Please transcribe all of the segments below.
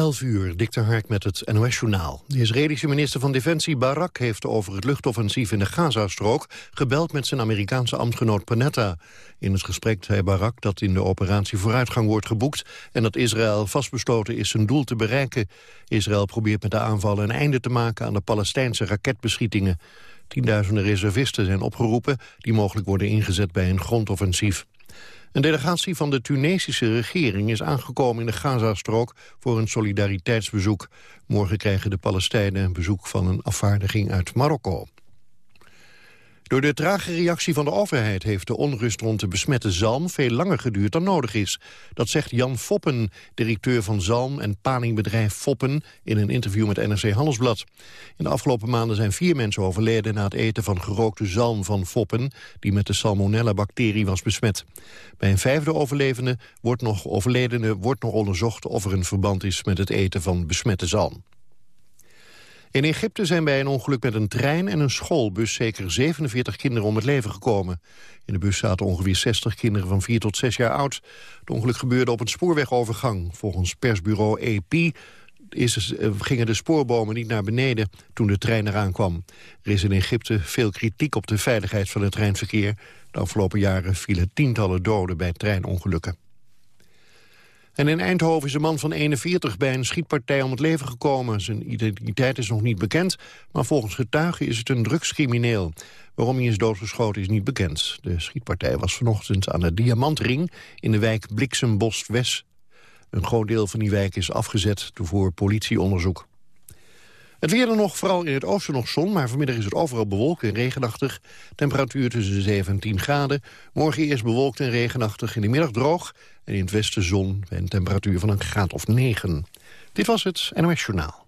11 uur, Dikter Hark met het NOS-journaal. De Israëlische minister van Defensie Barak heeft over het luchtoffensief in de Gazastrook gebeld met zijn Amerikaanse ambtgenoot Panetta. In het gesprek zei Barak dat in de operatie vooruitgang wordt geboekt en dat Israël vastbesloten is zijn doel te bereiken. Israël probeert met de aanvallen een einde te maken aan de Palestijnse raketbeschietingen. Tienduizenden reservisten zijn opgeroepen die mogelijk worden ingezet bij een grondoffensief. Een delegatie van de Tunesische regering is aangekomen in de Gazastrook voor een solidariteitsbezoek. Morgen krijgen de Palestijnen een bezoek van een afvaardiging uit Marokko. Door de trage reactie van de overheid heeft de onrust rond de besmette zalm veel langer geduurd dan nodig is. Dat zegt Jan Foppen, directeur van zalm- en paningbedrijf Foppen, in een interview met NRC Handelsblad. In de afgelopen maanden zijn vier mensen overleden na het eten van gerookte zalm van Foppen, die met de salmonella-bacterie was besmet. Bij een vijfde overlevende wordt nog, overledene wordt nog onderzocht of er een verband is met het eten van besmette zalm. In Egypte zijn bij een ongeluk met een trein en een schoolbus zeker 47 kinderen om het leven gekomen. In de bus zaten ongeveer 60 kinderen van 4 tot 6 jaar oud. Het ongeluk gebeurde op een spoorwegovergang. Volgens persbureau AP is, eh, gingen de spoorbomen niet naar beneden toen de trein eraan kwam. Er is in Egypte veel kritiek op de veiligheid van het treinverkeer. De afgelopen jaren vielen tientallen doden bij treinongelukken. En in Eindhoven is een man van 41 bij een schietpartij om het leven gekomen. Zijn identiteit is nog niet bekend, maar volgens getuigen is het een drugscrimineel. Waarom hij is doodgeschoten is niet bekend. De schietpartij was vanochtend aan de Diamantring in de wijk Bliksembos-West. Een groot deel van die wijk is afgezet voor politieonderzoek. Het weer dan nog, vooral in het oosten nog zon... maar vanmiddag is het overal bewolkt en regenachtig. Temperatuur tussen de 7 en 10 graden. Morgen eerst bewolkt en regenachtig, in de middag droog... en in het westen zon bij een temperatuur van een graad of 9. Dit was het NOS Journaal.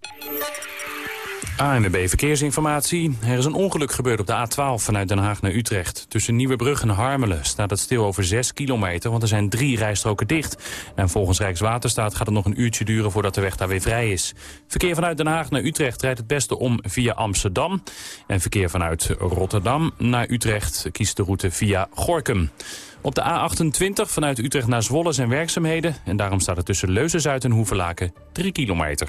ANWB Verkeersinformatie. Er is een ongeluk gebeurd op de A12 vanuit Den Haag naar Utrecht. Tussen Nieuwebrug en Harmelen staat het stil over 6 kilometer... want er zijn drie rijstroken dicht. En volgens Rijkswaterstaat gaat het nog een uurtje duren... voordat de weg daar weer vrij is. Verkeer vanuit Den Haag naar Utrecht rijdt het beste om via Amsterdam. En verkeer vanuit Rotterdam naar Utrecht kiest de route via Gorkum. Op de A28 vanuit Utrecht naar Zwolle zijn werkzaamheden... en daarom staat het tussen Leuzen-Zuid en Hoevelaken 3 kilometer.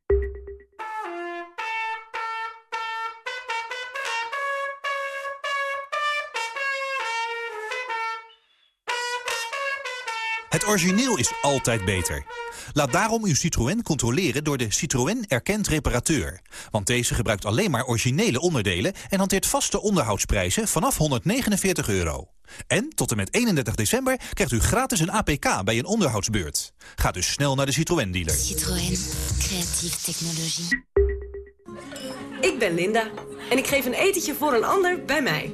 Het origineel is altijd beter. Laat daarom uw Citroën controleren door de Citroën Erkend Reparateur. Want deze gebruikt alleen maar originele onderdelen... en hanteert vaste onderhoudsprijzen vanaf 149 euro. En tot en met 31 december krijgt u gratis een APK bij een onderhoudsbeurt. Ga dus snel naar de Citroën-dealer. Citroën. Creatieve technologie. Ik ben Linda en ik geef een etentje voor een ander bij mij.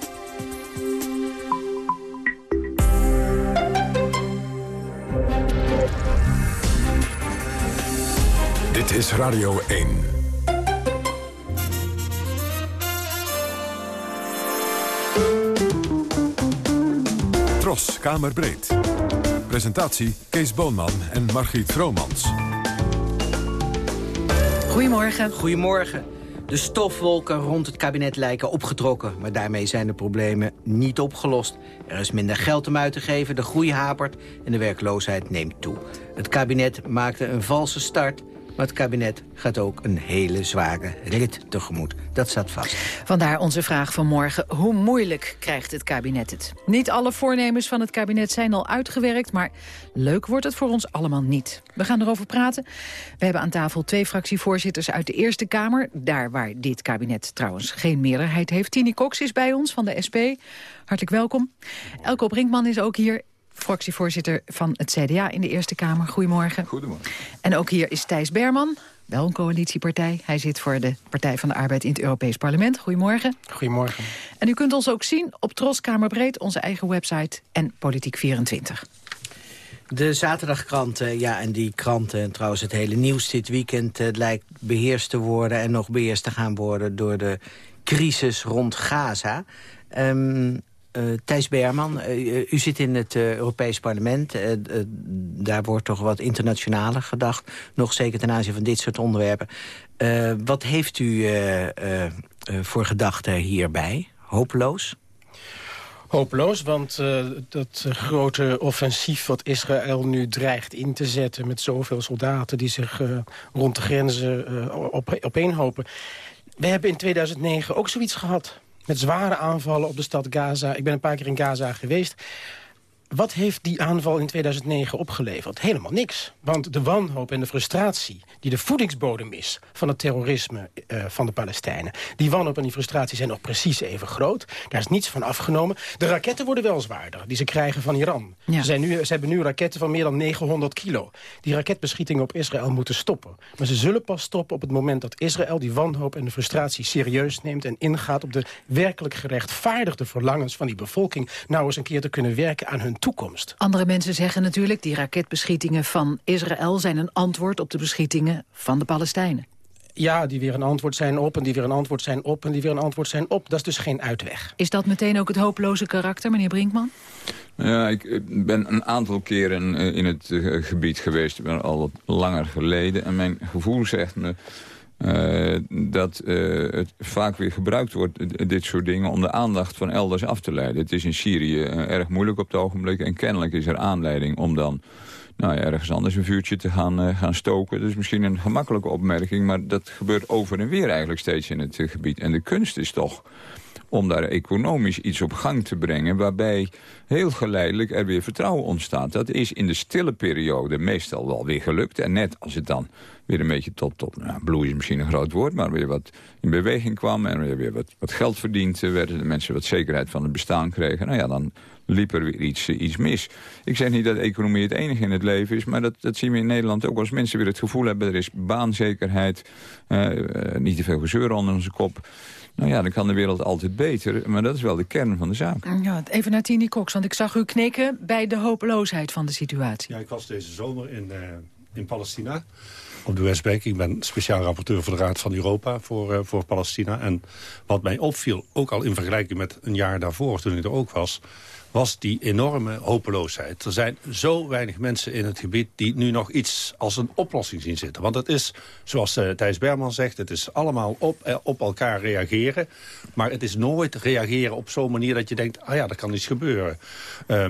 Dit is Radio 1. Tros, Kamerbreed. Presentatie Kees Boonman en Margriet Vromans. Goedemorgen. Goedemorgen. De stofwolken rond het kabinet lijken opgetrokken. Maar daarmee zijn de problemen niet opgelost. Er is minder geld om uit te geven, de groei hapert en de werkloosheid neemt toe. Het kabinet maakte een valse start Het kabinet gaat ook een hele zware rit tegemoet. Dat staat vast. Vandaar onze vraag van morgen. Hoe moeilijk krijgt het kabinet het? Niet alle voornemens van het kabinet zijn al uitgewerkt... maar leuk wordt het voor ons allemaal niet. We gaan erover praten. We hebben aan tafel twee fractievoorzitters uit de Eerste Kamer. Daar waar dit kabinet trouwens geen meerderheid heeft. Tini Cox is bij ons van de SP. Hartelijk welkom. Elko Brinkman is ook hier fractievoorzitter van het CDA in de Eerste Kamer. Goedemorgen. Goedemorgen. En ook hier is Thijs Berman, wel een coalitiepartij. Hij zit voor de Partij van de Arbeid in het Europees Parlement. Goedemorgen. Goedemorgen. En u kunt ons ook zien op Troskamerbreed, onze eigen website en Politiek24. De zaterdagkranten, ja, en die kranten en trouwens het hele nieuws dit weekend... Het lijkt beheerst te worden en nog beheerst te gaan worden... door de crisis rond Gaza. Um, uh, Thijs Berman, uh, u zit in het Europees Parlement. daar wordt toch wat internationaler gedacht. Nog zeker ten aanzien van dit soort onderwerpen. wat heeft u voor gedachten hierbij? Hopeloos? Hopeloos, want dat grote offensief wat Israël nu dreigt in te zetten... met zoveel soldaten die zich rond de grenzen uh, op, opeenhopen... We hebben in 2009 ook zoiets gehad. Met zware aanvallen op de stad Gaza. Ik ben een paar keer in Gaza geweest. Wat heeft die aanval in 2009 opgeleverd? Helemaal niks. Want de wanhoop en de frustratie die de voedingsbodem is... van het terrorisme uh, van de Palestijnen... die wanhoop en die frustratie zijn nog precies even groot. Daar is niets van afgenomen. De raketten worden wel zwaarder, die ze krijgen van Iran. Ja. Ze, zijn nu, ze hebben nu raketten van meer dan 900 kilo. Die raketbeschietingen op Israël moeten stoppen. Maar ze zullen pas stoppen op het moment dat Israël... die wanhoop en de frustratie serieus neemt... en ingaat op de werkelijk gerechtvaardigde verlangens van die bevolking... nou eens een keer te kunnen werken aan hun toekomst. Andere mensen zeggen natuurlijk... die raketbeschietingen van Israël zijn een antwoord op de beschietingen van de Palestijnen. Ja, die weer een antwoord zijn op en die weer een antwoord zijn op... en die weer een antwoord zijn op. Dat is dus geen uitweg. Is dat meteen ook het hopeloze karakter, meneer Brinkman? Ja, ik ben een aantal keren in het gebied geweest. Ik ben al wat langer geleden. En mijn gevoel zegt me uh, dat uh, het vaak weer gebruikt wordt, dit soort dingen... om de aandacht van elders af te leiden. Het is in Syrië erg moeilijk op het ogenblik... en kennelijk is er aanleiding om dan nou ja, ergens anders een vuurtje te gaan, gaan stoken. Dat is misschien een gemakkelijke opmerking... maar dat gebeurt over en weer eigenlijk steeds in het gebied. En de kunst is toch om daar economisch iets op gang te brengen... waarbij heel geleidelijk er weer vertrouwen ontstaat. Dat is in de stille periode meestal wel weer gelukt. En net als het dan weer een beetje tot, tot nou, bloei is misschien een groot woord... maar weer wat in beweging kwam en weer, weer wat, wat geld verdiend werden... de mensen wat zekerheid van het bestaan kregen... nou ja, dan liep er weer iets, iets mis. Ik zeg niet dat economie het enige in het leven is... maar dat, dat zien we in Nederland ook als mensen weer het gevoel hebben... er is baanzekerheid, uh, uh, niet te veel gezeur onder onze kop... Nou ja, dan kan de wereld altijd beter. Maar dat is wel de kern van de zaak. Ja, even naar Tini Cox, want ik zag u knikken bij de hopeloosheid van de situatie. Ja, ik was deze zomer in, uh, in Palestina op de Westbank. Ik ben speciaal rapporteur voor de Raad van Europa voor, uh, voor Palestina. En wat mij opviel, ook al in vergelijking met een jaar daarvoor toen ik er ook was was die enorme hopeloosheid. Er zijn zo weinig mensen in het gebied die nu nog iets als een oplossing zien zitten. Want het is, zoals uh, Thijs Berman zegt, het is allemaal op, uh, op elkaar reageren. Maar het is nooit reageren op zo'n manier dat je denkt, ah ja, er kan iets gebeuren. Uh,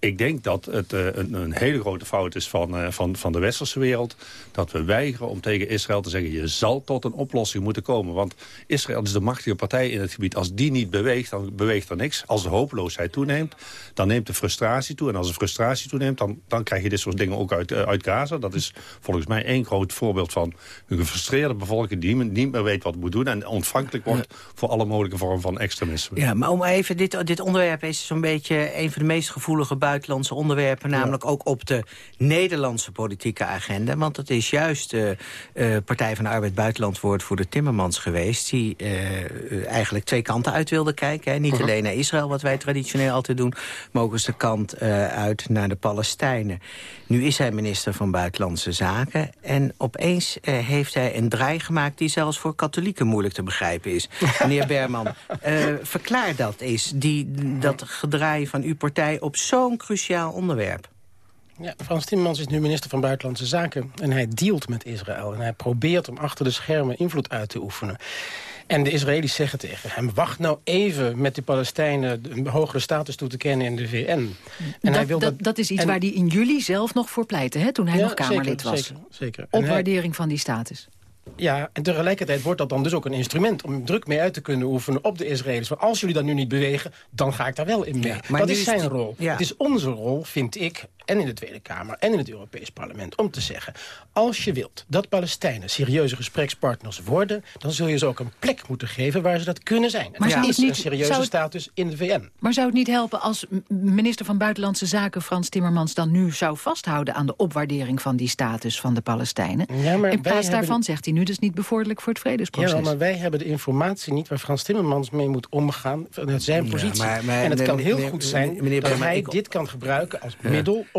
ik denk dat het uh, een, een, hele grote fout is van, uh, van, van de westerse wereld... dat we weigeren om tegen Israël te zeggen... je zal tot een oplossing moeten komen. Want Israël is de machtige partij in het gebied. Als die niet beweegt, dan beweegt er niks. Als de hopeloosheid toeneemt, dan neemt de frustratie toe. En als de frustratie toeneemt, dan, dan krijg je dit soort dingen ook uit, uh, uit Gaza. Dat is volgens mij één groot voorbeeld van een gefrustreerde bevolking... die niet meer weet wat moet doen... en ontvankelijk wordt voor alle mogelijke vormen van extremisme. Ja, maar om even, dit, dit onderwerp is zo'n beetje... een van de meest gevoelige buitenlandse onderwerpen... namelijk ook op de Nederlandse politieke agenda. Want het is juist de uh, Partij van de Arbeid buitenlandwoordvoerder Timmermans geweest... die uh, eigenlijk twee kanten uit wilde kijken. Hè. Niet -huh. alleen naar Israël, wat wij traditioneel altijd doen... maar ook eens de kant uit naar de Palestijnen. Nu is hij minister van Buitenlandse Zaken... en opeens heeft hij een draai gemaakt... die zelfs voor katholieken moeilijk te begrijpen is. Meneer Berman, verklaar dat eens, die, dat gedraai van uw partij... op zo'n cruciaal onderwerp. Ja, Frans Timmermans is nu minister van Buitenlandse Zaken... en hij dealt met Israël en hij probeert om achter de schermen invloed uit te oefenen. En de Israëli's zeggen tegen hem... wacht nou even met de Palestijnen een hogere status toe te kennen in de VN. En dat, hij wil dat, dat is iets en- waar hij in juli zelf nog voor pleitte, hè, toen hij Ja, nog Kamerlid zeker, was. zeker, zeker. Hij- Opwaardering van die status. Ja, en tegelijkertijd wordt dat dan dus ook een instrument... om druk mee uit te kunnen oefenen op de Israëli's. Want als jullie dat nu niet bewegen, dan ga ik daar wel in mee. maar dat is zijn rol. ja. Het is onze rol, vind ik, en in de Tweede Kamer... en in het Europees Parlement, om te zeggen... als je wilt dat Palestijnen serieuze gesprekspartners worden... dan zul je ze ook een plek moeten geven waar ze dat kunnen zijn. Maar dat zou is niet- een serieuze het- status in de VN. Maar zou het niet helpen als minister van Buitenlandse Zaken Frans Timmermans dan nu zou vasthouden aan de opwaardering van die status van de Palestijnen? Ja, maar In plaats hebben- daarvan zegt hij nu dus niet bevorderlijk voor het vredesproces. Ja, maar wij hebben de informatie niet waar Frans Timmermans mee moet omgaan vanuit zijn Ja, positie. maar- maar- en het nee, kan heel goed zijn meneer dat hij ik- dit kan gebruiken als Ja.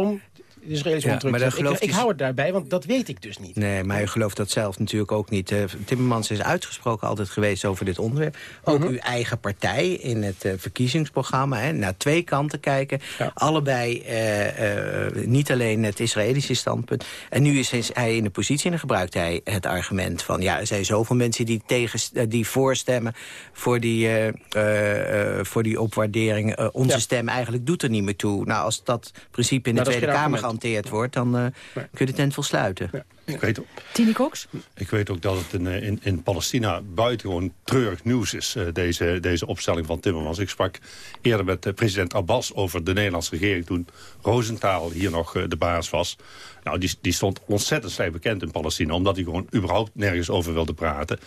Middel om de Israëlische Ja, maar. Ik, ik hij- hou het daarbij, want dat weet ik dus niet. Nee, maar u gelooft dat zelf natuurlijk ook niet. Eh, Timmermans is uitgesproken altijd geweest over dit onderwerp. Ook Mhm. uw eigen partij in het eh, verkiezingsprogramma. Hè, naar twee kanten kijken. Allebei eh, niet alleen het Israëlische standpunt. En nu is hij in de positie en dan gebruikt hij het argument van... ja, er zijn zoveel mensen die, tegen, die voorstemmen voor die, voor die opwaardering. Onze Ja. stem eigenlijk doet er niet meer toe. Nou, als dat principe in de Nou, Tweede Kamer. Gehanteerd wordt... dan eh, kun je de tent wel sluiten. Ik weet, ook, Tini Cox? ik weet ook dat het in, eh, in, in Palestina buitengewoon treurig nieuws is, eh, deze, deze opstelling van Timmermans. Ik sprak eerder met president Abbas over de Nederlandse regering toen Rosenthal hier nog de baas was. Nou, die, die stond ontzettend slecht bekend in Palestina, omdat hij gewoon überhaupt nergens over wilde praten.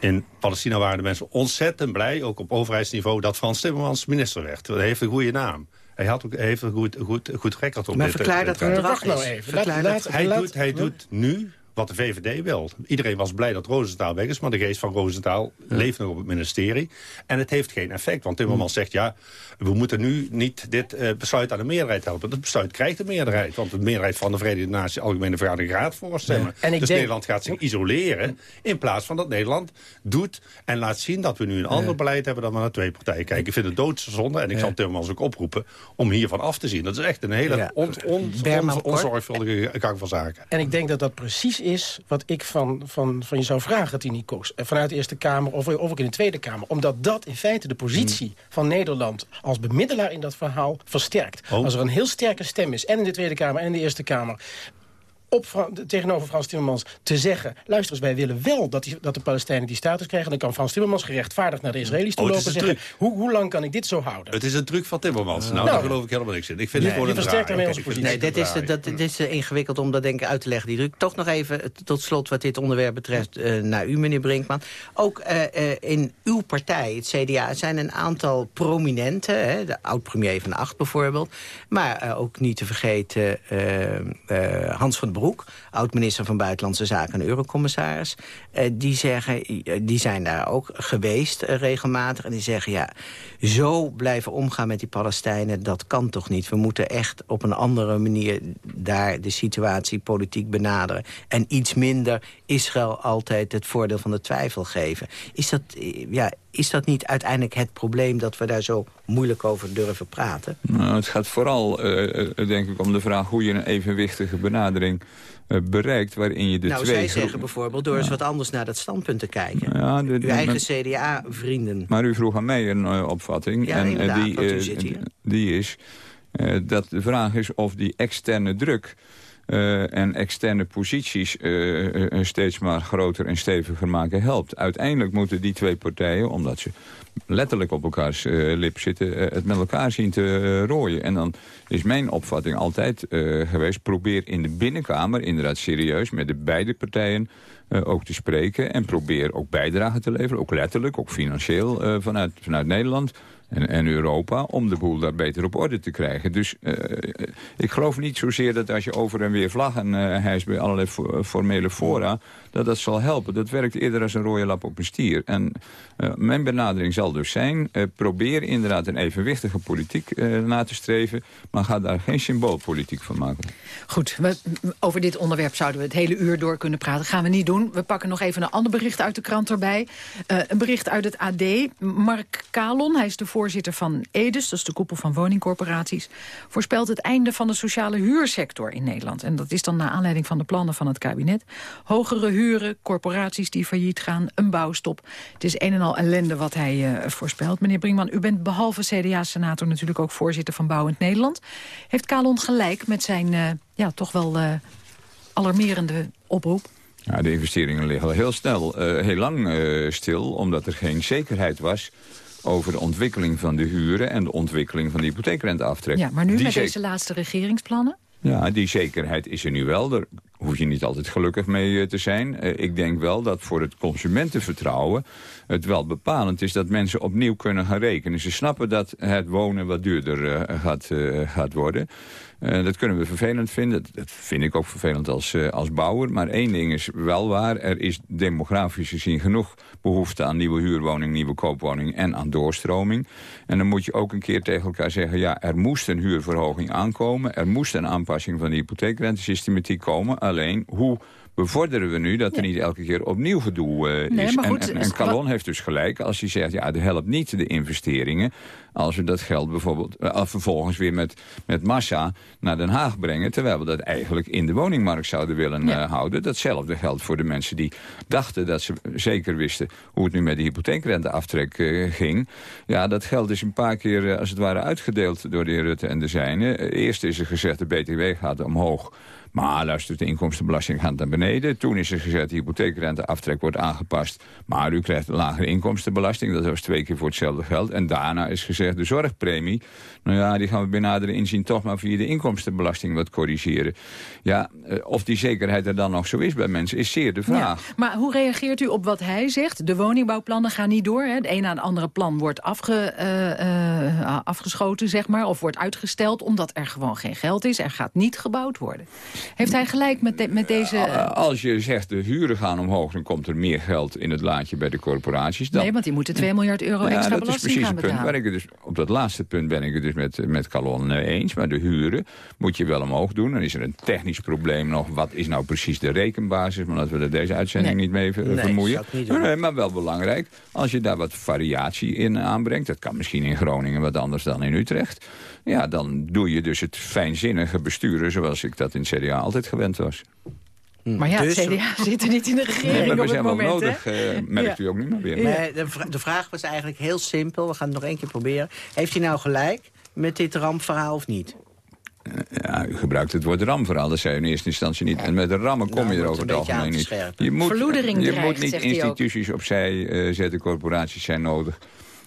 In Palestina waren de mensen ontzettend blij, ook op overheidsniveau, dat Frans Timmermans minister werd. Hij heeft een goede naam. Hij, had ook, een goed, goed, goed record op Maar dit verklaar dit dat gedrag nou even. Verklaar Laat- dat- laat- Hij, doet, hij doet nu wat de VVD wil. Iedereen was blij dat Rosenthal weg is, maar de geest van Rosenthal leeft nog op het ministerie. En het heeft geen effect, want Timmermans zegt... ja, we moeten nu niet dit eh, besluit aan de meerderheid helpen. Dat besluit krijgt de meerderheid, want de meerderheid van de Verenigde Naties... Algemene Vergadering gaat voorstemmen. En ik dus denk- Nederland gaat zich isoleren... in plaats van dat Nederland doet en laat zien dat we nu een ander beleid hebben... dan we naar twee partijen kijken. Ik vind het doodzonde en ik zal Timmermans ook oproepen om hiervan af te zien. Dat is echt een hele on, on, on- kort. onzorgvuldige gang van zaken. En ik denk dat dat precies is wat ik van, van, van je zou vragen, Tini Cox. Eh, Vanuit de Eerste Kamer of, of ook in de Tweede Kamer. Omdat dat in feite de positie Hmm. van Nederland als bemiddelaar in dat verhaal versterkt. Oh. Als er een heel sterke stem is, en in de Tweede Kamer en in de Eerste Kamer op, Fran- tegenover Frans Timmermans te zeggen... luister eens, wij willen wel dat, die, dat de Palestijnen die status krijgen... dan kan Frans Timmermans gerechtvaardigd naar de Israëli's toe Oh, lopen en zeggen... Hoe, hoe lang kan ik dit zo houden? Het is een truc van Timmermans. nou, Nou. daar geloof ik helemaal niks in. Ik vind Nee, het gewoon een versterkt daarmee onze Nee, het dit is, dat, dit is ingewikkeld om dat denk ik uit te leggen, die druk. Toch nog even eh, tot slot wat dit onderwerp betreft eh, naar u, meneer Brinkman. Ook eh, eh, in uw partij, het CDA, zijn een aantal prominenten. Hè, de oud-premier van Acht bijvoorbeeld. Maar eh, ook niet te vergeten Hans van den Oud-minister van Buitenlandse Zaken en eurocommissaris. Eh, die, zeggen, eh, die zijn daar ook geweest eh, regelmatig. En die zeggen, ja, zo blijven omgaan met die Palestijnen, dat kan toch niet. We moeten echt op een andere manier daar de situatie politiek benaderen. En iets minder Israël altijd het voordeel van de twijfel geven. Is dat, ja, is dat niet uiteindelijk het probleem dat we daar zo moeilijk over durven praten? Nou, het gaat vooral, eh, eh, denk ik, om de vraag hoe je een evenwichtige benadering eh, bereikt... waarin je de nou, twee... zij groepen- zeggen bijvoorbeeld door eens wat anders naar dat standpunt te kijken. Ja, de- Uw eigen CDA-vrienden. Maar u vroeg aan mij een opvatting. Ja, en die, die is dat de vraag is of die externe druk... eh, en externe posities eh, eh, steeds maar groter en steviger maken helpt. Uiteindelijk moeten die twee partijen, omdat ze letterlijk op elkaars lip zitten... het met elkaar zien te rooien. En dan is mijn opvatting altijd geweest... probeer in de binnenkamer inderdaad serieus met de beide partijen ook te spreken. En probeer ook bijdrage te leveren, ook letterlijk, ook financieel vanuit, vanuit Nederland en, Europa... om de boel daar beter op orde te krijgen. Dus eh, ik geloof niet zozeer dat als je over en weer vlaggen eh hijst... bij allerlei fo- formele fora, dat dat zal helpen. Dat werkt eerder als een rode lap op een stier. En eh, mijn benadering zal dus zijn... eh, probeer inderdaad een evenwichtige politiek eh, na te streven... maar ga daar geen symboolpolitiek van maken. Goed, over dit onderwerp zouden we het hele uur door kunnen praten. Gaan we niet doen. We pakken nog even een ander bericht uit de krant erbij. Eh, een bericht uit het AD. Mark Kalon, hij is de voorzitter voorzitter van EDES, dat is de koepel van woningcorporaties, voorspelt het einde van de sociale huursector in Nederland. En dat is dan naar aanleiding van de plannen van het kabinet. Hogere huren, corporaties die failliet gaan, een bouwstop. Het is een en al ellende wat hij uh, voorspelt. Meneer Brinkman, u bent behalve CDA-senator natuurlijk ook voorzitter van Bouwend Nederland. Heeft Kalon gelijk met zijn uh, ja, toch wel uh, alarmerende oproep? Ja, de investeringen liggen al heel snel, heel lang stil, omdat er geen zekerheid was over de ontwikkeling van de huren en de ontwikkeling van de hypotheekrenteaftrek. Ja, maar nu die met deze laatste regeringsplannen? Ja, die zekerheid is er nu wel. Daar hoef je niet altijd gelukkig mee te zijn. Uh, ik denk wel dat voor het consumentenvertrouwen het wel bepalend is dat mensen opnieuw kunnen gaan rekenen. Ze snappen dat het wonen wat duurder gaat, gaat worden. Uh, dat kunnen we vervelend vinden. Dat, vind ik ook vervelend als, uh, als bouwer. Maar één ding is wel waar. Er is demografisch gezien genoeg behoefte aan nieuwe huurwoning, nieuwe koopwoning en aan doorstroming. En dan moet je ook een keer tegen elkaar zeggen... ja, er moest een huurverhoging aankomen. Er moest een aanpassing van de hypotheekrentesystematiek komen. Alleen, hoe bevorderen we nu dat er niet elke keer opnieuw gedoe uh, nee, is. Goed, en, en, en Calon heeft dus gelijk als hij zegt... ja, dat helpt niet de investeringen als we dat geld bijvoorbeeld uh, vervolgens weer met, met massa naar Den Haag brengen... terwijl we dat eigenlijk in de woningmarkt zouden willen ja. uh, houden. Datzelfde geldt voor de mensen die dachten dat ze zeker wisten... hoe het nu met de hypotheekrenteaftrek ging. Ja, dat geld is een paar keer als het ware uitgedeeld door de heer Rutte en de zijnen. Eerst is er gezegd de BTW gaat omhoog... Maar luister, de inkomstenbelasting gaat naar beneden. Toen is er gezegd, de hypotheekrenteaftrek wordt aangepast. Maar u krijgt een lagere inkomstenbelasting. Dat was twee keer voor hetzelfde geld. En daarna is gezegd, de zorgpremie... nou ja, die gaan we bij nadere inzien toch maar via de inkomstenbelasting wat corrigeren. Ja, of die zekerheid er dan nog zo is bij mensen, is zeer de vraag. Ja, maar hoe reageert u op wat hij zegt? De woningbouwplannen gaan niet door. Hè? Het een na het andere plan wordt afge, uh, uh, afgeschoten, zeg maar. Of wordt uitgesteld, omdat er gewoon geen geld is. Er gaat niet gebouwd worden. Heeft hij gelijk met, de, met deze... Als je zegt de huren gaan omhoog, dan komt er meer geld in het laadje bij de corporaties. Dan... Nee, want die moeten 2 miljard euro ja, extra dat is precies een punt waar ik het dus, op dat laatste punt ben ik het dus met, met Calon eens. Maar de huren moet je wel omhoog doen. Dan is er een technisch probleem nog. Wat is nou precies de rekenbasis? Maar laten we er deze uitzending nee. niet mee ver, nee, vermoeien. Niet maar, maar wel belangrijk, als je daar wat variatie in aanbrengt. Dat kan misschien in Groningen wat anders dan in Utrecht. Ja, dan doe je dus het fijnzinnige besturen zoals ik dat in het CDA altijd gewend was. Maar ja, dus, het CDA zit er niet in de regering nee, maar we op zijn het moment, wel nodig, uh, merkt ja. u ook niet meer weer. De, de, vraag was eigenlijk heel simpel. We gaan het nog één keer proberen. Heeft hij nou gelijk met dit rampverhaal of niet? Ja, u gebruikt het woord ramverhaal. Dat zei u in eerste instantie niet. En met de rammen kom nou, je er over het algemeen niet. Je moet, Verloedering je dreigt, moet niet instituties opzij uh, zetten. Corporaties zijn nodig.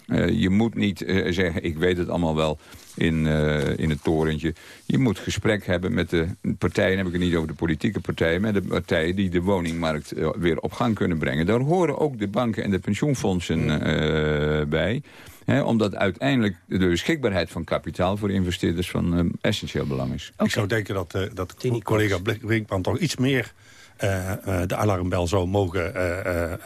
Uh, je moet niet uh, zeggen, ik weet het allemaal wel in, uh, in het torentje. Je moet gesprek hebben met de partijen, heb ik het niet over de politieke partijen... met de partijen die de woningmarkt weer op gang kunnen brengen. Daar horen ook de banken en de pensioenfondsen bij... He, omdat uiteindelijk de beschikbaarheid van kapitaal voor investeerders van um, essentieel belang is. Okay. Ik zou denken dat, uh, dat collega Brinkman toch iets meer uh, uh, de alarmbel zou mogen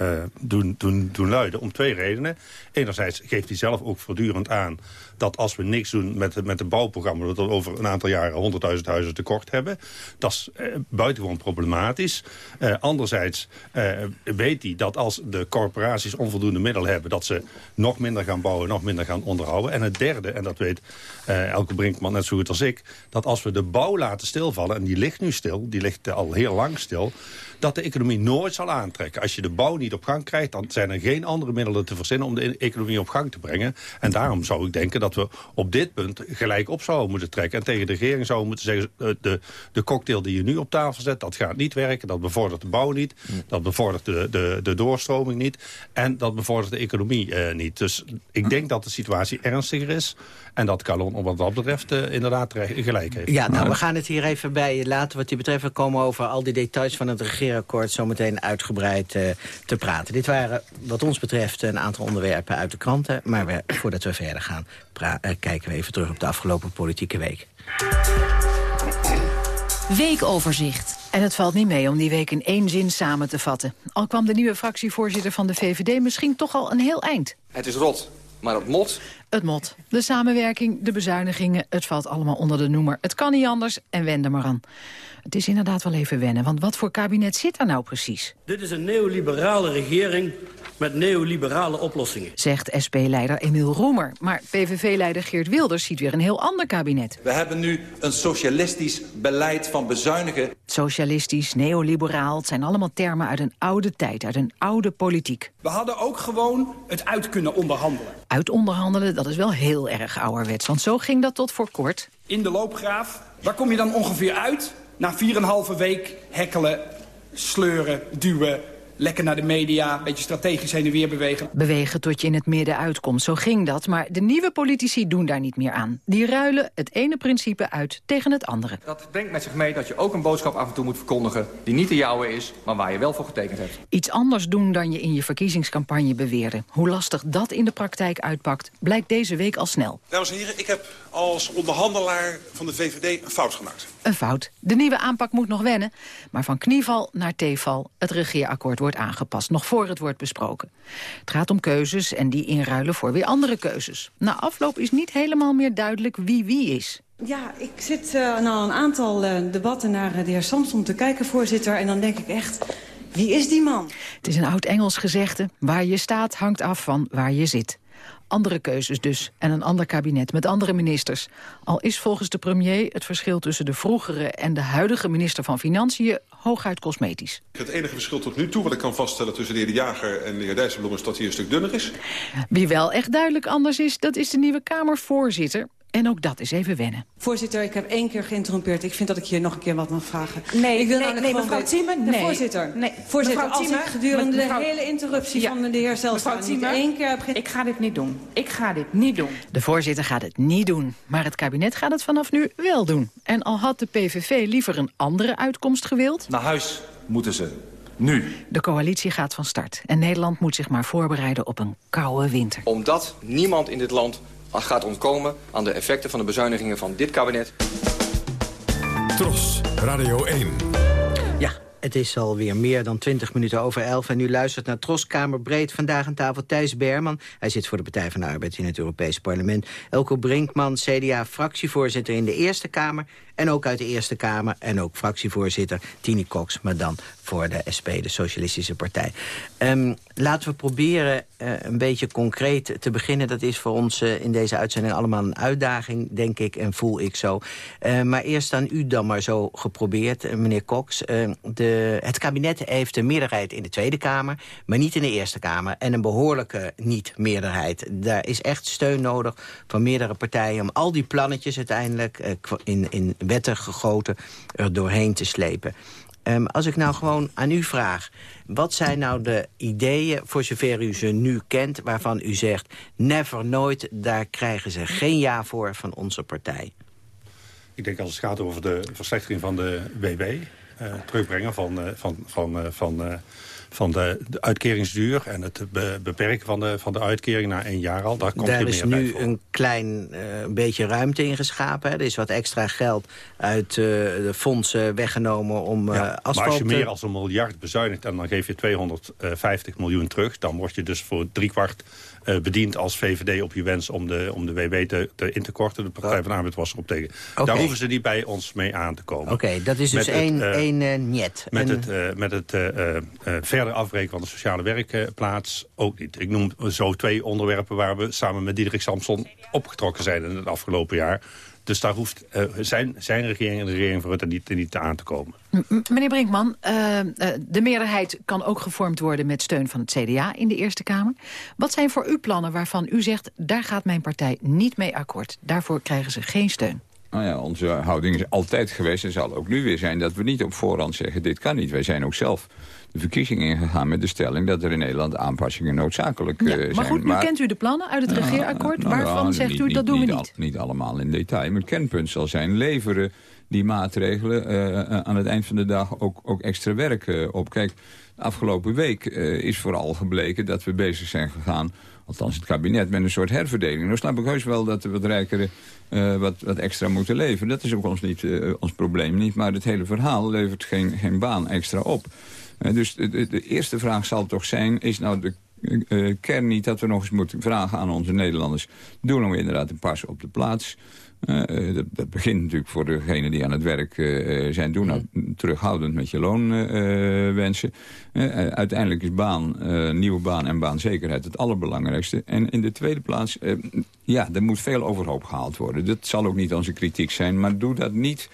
uh, doen, doen, doen luiden. Om twee redenen. Enerzijds geeft hij zelf ook voortdurend aan dat als we niks doen met, met het bouwprogramma... dat we over een aantal jaren 100.000 huizen tekort hebben. Dat is uh, buitengewoon problematisch. Uh, anderzijds uh, weet hij dat als de corporaties onvoldoende middelen hebben... dat ze nog minder gaan bouwen, nog minder gaan onderhouden. En het derde, en dat weet Elke Brinkman net zo goed als ik... dat als we de bouw laten stilvallen, en die ligt nu stil... die ligt al heel lang stil dat de economie nooit zal aantrekken. Als je de bouw niet op gang krijgt, dan zijn er geen andere middelen te verzinnen om de economie op gang te brengen. En daarom zou ik denken dat we op dit punt gelijk op zouden moeten trekken. En tegen de regering zouden moeten zeggen, de, de cocktail die je nu op tafel zet, dat gaat niet werken. Dat bevordert de bouw niet. Dat bevordert de, de, de doorstroming niet. En dat bevordert de economie uh, niet. Dus ik denk dat de situatie ernstiger is. En dat Calon wat dat betreft uh, inderdaad gelijk heeft. Ja, nou, we gaan het hier even bij laten wat die betreft. We komen over al die details van het regeerakkoord zometeen uitgebreid uh, te praten. Dit waren wat ons betreft een aantal onderwerpen uit de kranten. Maar we, voordat we verder gaan, uh, kijken we even terug op de afgelopen politieke week. Weekoverzicht. En het valt niet mee om die week in één zin samen te vatten. Al kwam de nieuwe fractievoorzitter van de VVD misschien toch al een heel eind. Het is rot, maar het mot het mot. De samenwerking, de bezuinigingen, het valt allemaal onder de noemer. Het kan niet anders en wend maar aan. Het is inderdaad wel even wennen, want wat voor kabinet zit er nou precies? Dit is een neoliberale regering met neoliberale oplossingen. Zegt SP-leider Emiel Roemer. Maar PVV-leider Geert Wilders ziet weer een heel ander kabinet. We hebben nu een socialistisch beleid van bezuinigen. Socialistisch, neoliberaal, het zijn allemaal termen uit een oude tijd, uit een oude politiek. We hadden ook gewoon het uit kunnen onderhandelen. Uit onderhandelen, dat is wel heel erg ouderwets, want zo ging dat tot voor kort. In de loopgraaf, waar kom je dan ongeveer uit? Na 4,5 week hekkelen, sleuren, duwen, lekker naar de media, een beetje strategisch heen en weer bewegen. Bewegen tot je in het midden uitkomt, zo ging dat. Maar de nieuwe politici doen daar niet meer aan. Die ruilen het ene principe uit tegen het andere. Dat brengt met zich mee dat je ook een boodschap af en toe moet verkondigen... die niet de jouwe is, maar waar je wel voor getekend hebt. Iets anders doen dan je in je verkiezingscampagne beweerde. Hoe lastig dat in de praktijk uitpakt, blijkt deze week al snel. Dames en heren, ik heb als onderhandelaar van de VVD een fout gemaakt. Een fout. De nieuwe aanpak moet nog wennen. Maar van knieval naar theeval, het regeerakkoord wordt aangepast. Nog voor het wordt besproken. Het gaat om keuzes en die inruilen voor weer andere keuzes. Na afloop is niet helemaal meer duidelijk wie wie is. Ja, ik zit uh, nou een aantal uh, debatten naar uh, de heer Samson te kijken, voorzitter. En dan denk ik echt, wie is die man? Het is een oud Engels gezegde. Waar je staat hangt af van waar je zit. Andere keuzes dus en een ander kabinet met andere ministers. Al is volgens de premier het verschil tussen de vroegere en de huidige minister van Financiën hooguit cosmetisch. Het enige verschil tot nu toe wat ik kan vaststellen tussen de heer De Jager en de heer Dijsselbloem is dat hij een stuk dunner is. Wie wel echt duidelijk anders is, dat is de nieuwe Kamervoorzitter. En ook dat is even wennen. Voorzitter, ik heb één keer geïnterrumpeerd. Ik vind dat ik hier nog een keer wat mag vragen. Nee, ik wil nee, nee mevrouw Thieme. Nee, voorzitter. Nee, voorzitter, mevrouw als ik gedurende mevrouw, de hele interruptie ja, van de heer Zelstra... Thieme, één keer heb ik ga dit niet doen. Ik ga dit niet doen. De voorzitter gaat het niet doen. Maar het kabinet gaat het vanaf nu wel doen. En al had de PVV liever een andere uitkomst gewild... Naar huis moeten ze. Nu. De coalitie gaat van start. En Nederland moet zich maar voorbereiden op een koude winter. Omdat niemand in dit land gaat ontkomen aan de effecten van de bezuinigingen van dit kabinet. Tros, Radio 1. Ja, het is alweer meer dan 20 minuten over 11 en u luistert naar Troskamer Breed. Vandaag aan tafel Thijs Berman. Hij zit voor de Partij van de Arbeid in het Europees Parlement. Elko Brinkman, CDA-fractievoorzitter in de Eerste Kamer. En ook uit de Eerste Kamer. En ook fractievoorzitter Tini Cox, maar dan voor de SP, de Socialistische Partij. Um, laten we proberen uh, een beetje concreet te beginnen. Dat is voor ons uh, in deze uitzending allemaal een uitdaging, denk ik, en voel ik zo. Uh, maar eerst aan u dan maar zo geprobeerd, meneer Cox. de, het kabinet heeft een meerderheid in de Tweede Kamer, maar niet in de Eerste Kamer. En een behoorlijke niet-meerderheid. Daar is echt steun nodig van meerdere partijen... om al die plannetjes uiteindelijk in, in wetten gegoten er doorheen te slepen. Um, als ik nou gewoon aan u vraag... wat zijn nou de ideeën, voor zover u ze nu kent... waarvan u zegt, never, nooit, daar krijgen ze geen ja voor van onze partij? Ik denk als het gaat over de verslechtering van de WW... Uh, terugbrengen van, uh, van, van, uh, van van de, de, uitkeringsduur en het be, beperken van de, van de uitkering na één jaar al. Daar, komt Daar is nu een klein uh, beetje ruimte in geschapen. Hè. Er is wat extra geld uit uh, de fondsen weggenomen om ja, asfalt... Maar als je meer dan een miljard bezuinigt en dan geef je 250 miljoen terug... dan word je dus voor driekwart uh, bediend als VVD op je wens om de, om de WW te, te in te korten. De Partij van de Arbeid was erop tegen. Okay. Daar hoeven ze niet bij ons mee aan te komen. Oké, okay, dat is dus één uh, niet. Met en... het, uh, met het verder afbreken van de sociale werkplaats ook niet. Ik noem zo twee onderwerpen waar we samen met Diederik Samson opgetrokken zijn in het afgelopen jaar. Dus daar hoeft uh, zijn, zijn regering en de regering voor het er niet, niet aan te komen. M meneer Brinkman, uh, uh, de meerderheid kan ook gevormd worden met steun van het CDA in de Eerste Kamer. Wat zijn voor u plannen waarvan u zegt, daar gaat mijn partij niet mee akkoord. Daarvoor krijgen ze geen steun. Nou ja, onze houding is altijd geweest en zal ook nu weer zijn... dat we niet op voorhand zeggen, dit kan niet. Wij zijn ook zelf de verkiezingen ingegaan met de stelling... dat er in Nederland aanpassingen noodzakelijk ja, uh, zijn. Maar goed, nu kent u de plannen uit het Ja, regeerakkoord. nou Waarvan niet- zegt u, dat doen we niet niet? al- niet allemaal in detail. Maar het kernpunt zal zijn leveren die maatregelen eh, eh, aan het eind van de dag ook, ook extra werk eh, op. Kijk, de afgelopen week eh, is vooral gebleken dat we bezig zijn gegaan... althans het kabinet, met een soort herverdeling. Nou snap ik heus wel dat de wat rijkere eh, wat, wat extra moeten leveren. Dat is ook ons, niet, eh, ons probleem niet. Maar het hele verhaal levert geen, geen baan extra op. Eh, dus de, de, de eerste vraag zal toch zijn... is nou de eh, kern niet dat we nog eens moeten vragen aan onze Nederlanders... doe nou inderdaad een pas op de plaats... Uh, dat, dat, begint natuurlijk voor degenen die aan het werk uh, zijn. Doen nou terughoudend met je loonwensen. uiteindelijk is baan, nieuwe baan en baanzekerheid het allerbelangrijkste. En in de tweede plaats, ja, er moet veel overhoop gehaald worden. Dat zal ook niet onze kritiek zijn. Maar doe dat niet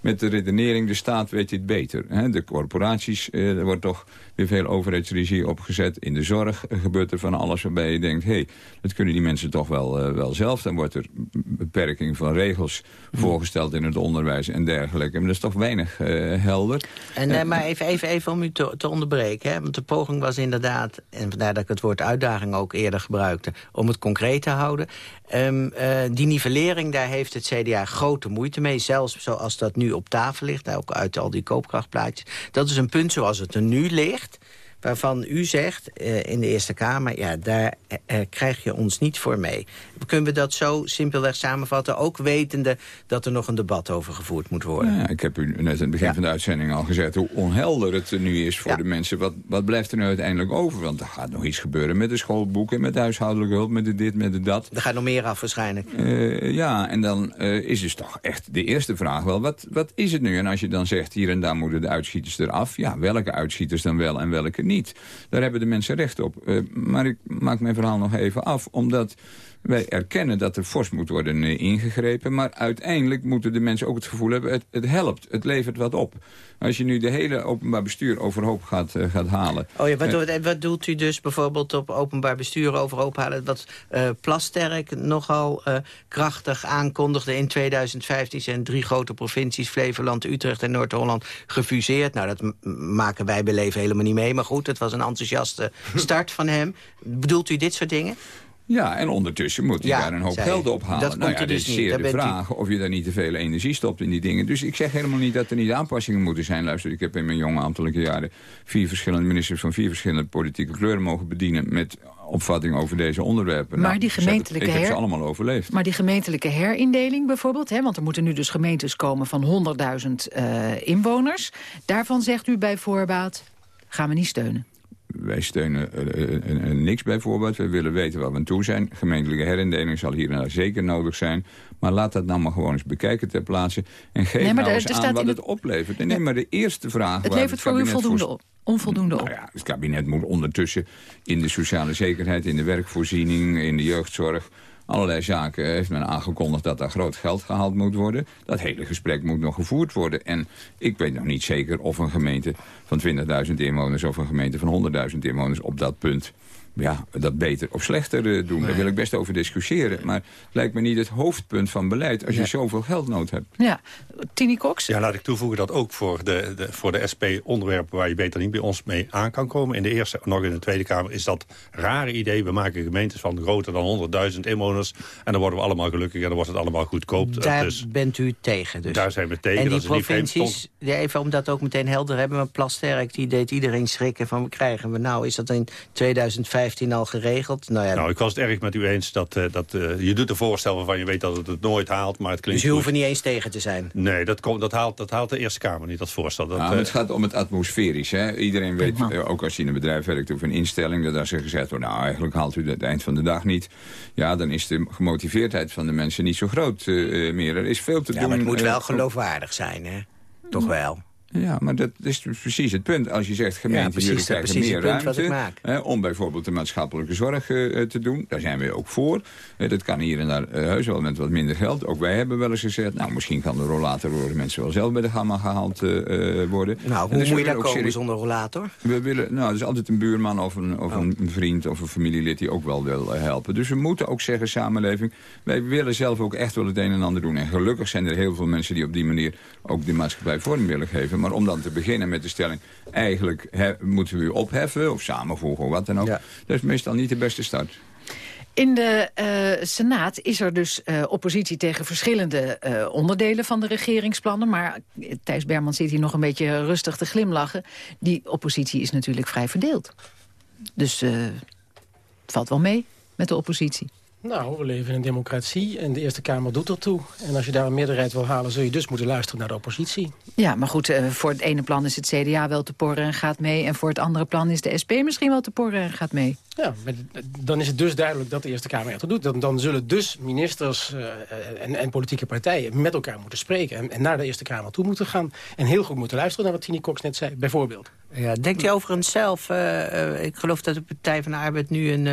met de redenering, de staat weet dit beter. Hè? De corporaties, eh, er wordt toch weer veel overheidsregie opgezet. In de zorg gebeurt er van alles waarbij je denkt... hé, hey, dat kunnen die mensen toch wel, uh, wel zelf. Dan wordt er beperking van regels voorgesteld in het onderwijs en dergelijke. Maar dat is toch weinig uh, helder. En, uh, maar even, even, even om u te, te onderbreken. Hè? Want de poging was inderdaad, en vandaar dat ik het woord uitdaging ook eerder gebruikte... om het concreet te houden. Um, uh, die nivellering, daar heeft het CDA grote moeite mee. Zelfs zoals dat nu op tafel ligt, ook uit al die koopkrachtplaatjes. Dat is een punt zoals het er nu ligt waarvan u zegt uh, in de Eerste Kamer... ja, daar uh, krijg je ons niet voor mee. Kunnen we dat zo simpelweg samenvatten? Ook wetende dat er nog een debat over gevoerd moet worden. Ja, ik heb u net in het begin ja. van de uitzending al gezegd... hoe onhelder het nu is voor ja. de mensen. Wat, wat blijft er nu uiteindelijk over? Want er gaat nog iets gebeuren met de schoolboeken... met de huishoudelijke hulp, met de dit, met de dat. Er gaat nog meer af waarschijnlijk. Uh, ja, en dan is dus toch echt de eerste vraag wel... Wat, wat is het nu? En als je dan zegt, hier en daar moeten de uitschieters eraf... ja, welke uitschieters dan wel en welke niet? Daar hebben de mensen recht op. Uh, maar ik maak mijn verhaal nog even af, omdat wij erkennen dat er fors moet worden uh, ingegrepen. Maar uiteindelijk moeten de mensen ook het gevoel hebben... Het, het helpt, het levert wat op. Als je nu de hele openbaar bestuur overhoop gaat, uh, gaat halen... Oh ja, wat, uh, wat doet u dus bijvoorbeeld op openbaar bestuur overhoop halen... wat Plasterk nogal krachtig aankondigde in 2015... zijn drie grote provincies, Flevoland, Utrecht en Noord-Holland... gefuseerd. Nou, dat maken wij beleven helemaal niet mee. Maar goed, het was een enthousiaste start van hem. Bedoelt u dit soort dingen? Ja, en ondertussen moet hij ja, daar een hoop geld ophalen. Dat nou ja, dit is dus zeer niet. de vraag u... of je daar niet te veel energie stopt in die dingen. Dus ik zeg helemaal niet dat er niet aanpassingen moeten zijn. Luister, ik heb in mijn jonge ambtelijke jaren... vier verschillende ministers van vier verschillende politieke kleuren mogen bedienen... met opvatting over deze onderwerpen. Maar nou, die gemeentelijke ik heb, ik her... heb ze allemaal overleefd. Maar die gemeentelijke herindeling bijvoorbeeld... Hè, want er moeten nu dus gemeentes komen van 100.000 uh, inwoners. Daarvan zegt u bij voorbaat, gaan we niet steunen wij steunen uh, uh, uh, niks bijvoorbeeld. We willen weten waar we aan toe zijn. Gemeentelijke herindeling zal hier en daar zeker nodig zijn. Maar laat dat nou maar gewoon eens bekijken ter plaatse. En geef nee, nou eens aan wat het, oplevert. Nee, nee, maar de eerste vraag... Het levert het voor u voldoende op. Onvoldoende op. Nou ja, het kabinet moet ondertussen in de sociale zekerheid... in de werkvoorziening, in de jeugdzorg allerlei zaken heeft men aangekondigd dat daar groot geld gehaald moet worden. Dat hele gesprek moet nog gevoerd worden. En ik weet nog niet zeker of een gemeente van 20.000 inwoners... of een gemeente van 100.000 inwoners op dat punt ja, dat beter of slechter uh, doen. Nee. Daar wil ik best over discussiëren. Maar het lijkt me niet het hoofdpunt van beleid... als je ja. zoveel geldnood hebt. Ja, Tini Cox? Ja, laat ik toevoegen dat ook voor de, de, voor de SP onderwerpen... waar je beter niet bij ons mee aan kan komen. In de Eerste, nog in de Tweede Kamer, is dat rare idee. We maken gemeentes van groter dan 100.000 inwoners... en dan worden we allemaal gelukkig en dan wordt het allemaal goedkoop. Daar dus, bent u tegen dus? Daar zijn we tegen. En die dat provincies, ja, even om dat ook meteen helder hebben... maar Plasterk die deed iedereen schrikken van... krijgen we nou? Is dat in 2015 al geregeld? Nou, ja, nou ik was het erg met u eens dat, uh, dat uh, je doet een voorstel waarvan je weet dat het het nooit haalt, maar het klinkt Dus u goed. hoeft er niet eens tegen te zijn? Nee, dat, komt, dat, haalt, dat haalt de Eerste Kamer niet, dat voorstel. Dat, nou, uh, het gaat om het atmosferisch. Hè? Iedereen weet, ook als je in een bedrijf werkt of een instelling, dat als er gezegd wordt, nou eigenlijk haalt u het eind van de dag niet. Ja, dan is de gemotiveerdheid van de mensen niet zo groot meer. Er is veel te ja, doen. Maar het moet wel geloofwaardig zijn, hè? Toch wel? Ja, maar dat is dus precies het punt. Als je zegt, gemeente, ja, jullie krijgen meer ruimte... Hè, om bijvoorbeeld de maatschappelijke zorg uh, te doen. Daar zijn we ook voor. Uh, dat kan hier en daar heus wel met wat minder geld. Ook wij hebben wel eens gezegd... nou, misschien kan de rollator door de mensen wel zelf bij de gamma gehaald worden. Nou, hoe dus moet je daar komen serie... zonder rollator? We willen, nou, er is altijd een buurman of een, of oh. een vriend of een familielid... die ook wel wil helpen. Dus we moeten ook zeggen, samenleving... wij willen zelf ook echt wel het een en ander doen. En gelukkig zijn er heel veel mensen die op die manier... ook de maatschappij vorm willen geven. Maar om dan te beginnen met de stelling... eigenlijk he, moeten we u opheffen of samenvoegen of wat dan ook... Ja. dat is meestal niet de beste start. In de uh, Senaat is er dus uh, oppositie tegen verschillende uh, onderdelen van de regeringsplannen. Maar Thijs Berman zit hier nog een beetje rustig te glimlachen. Die oppositie is natuurlijk vrij verdeeld. Dus het valt wel mee met de oppositie. Nou, we leven in een democratie en de Eerste Kamer doet ertoe. En als je daar een meerderheid wil halen, zul je dus moeten luisteren naar de oppositie. Ja, maar goed, uh, voor het ene plan is het CDA wel te porren en gaat mee... en voor het andere plan is de SP misschien wel te porren en gaat mee. Ja, maar dan is het dus duidelijk dat de Eerste Kamer echt doet. Dan, dan zullen dus ministers uh, en, en, politieke partijen met elkaar moeten spreken... En, en, naar de Eerste Kamer toe moeten gaan. En heel goed moeten luisteren naar wat Tini Cox net zei, bijvoorbeeld. Ja, denkt u overigens zelf, uh, ik geloof dat de Partij van de Arbeid nu een,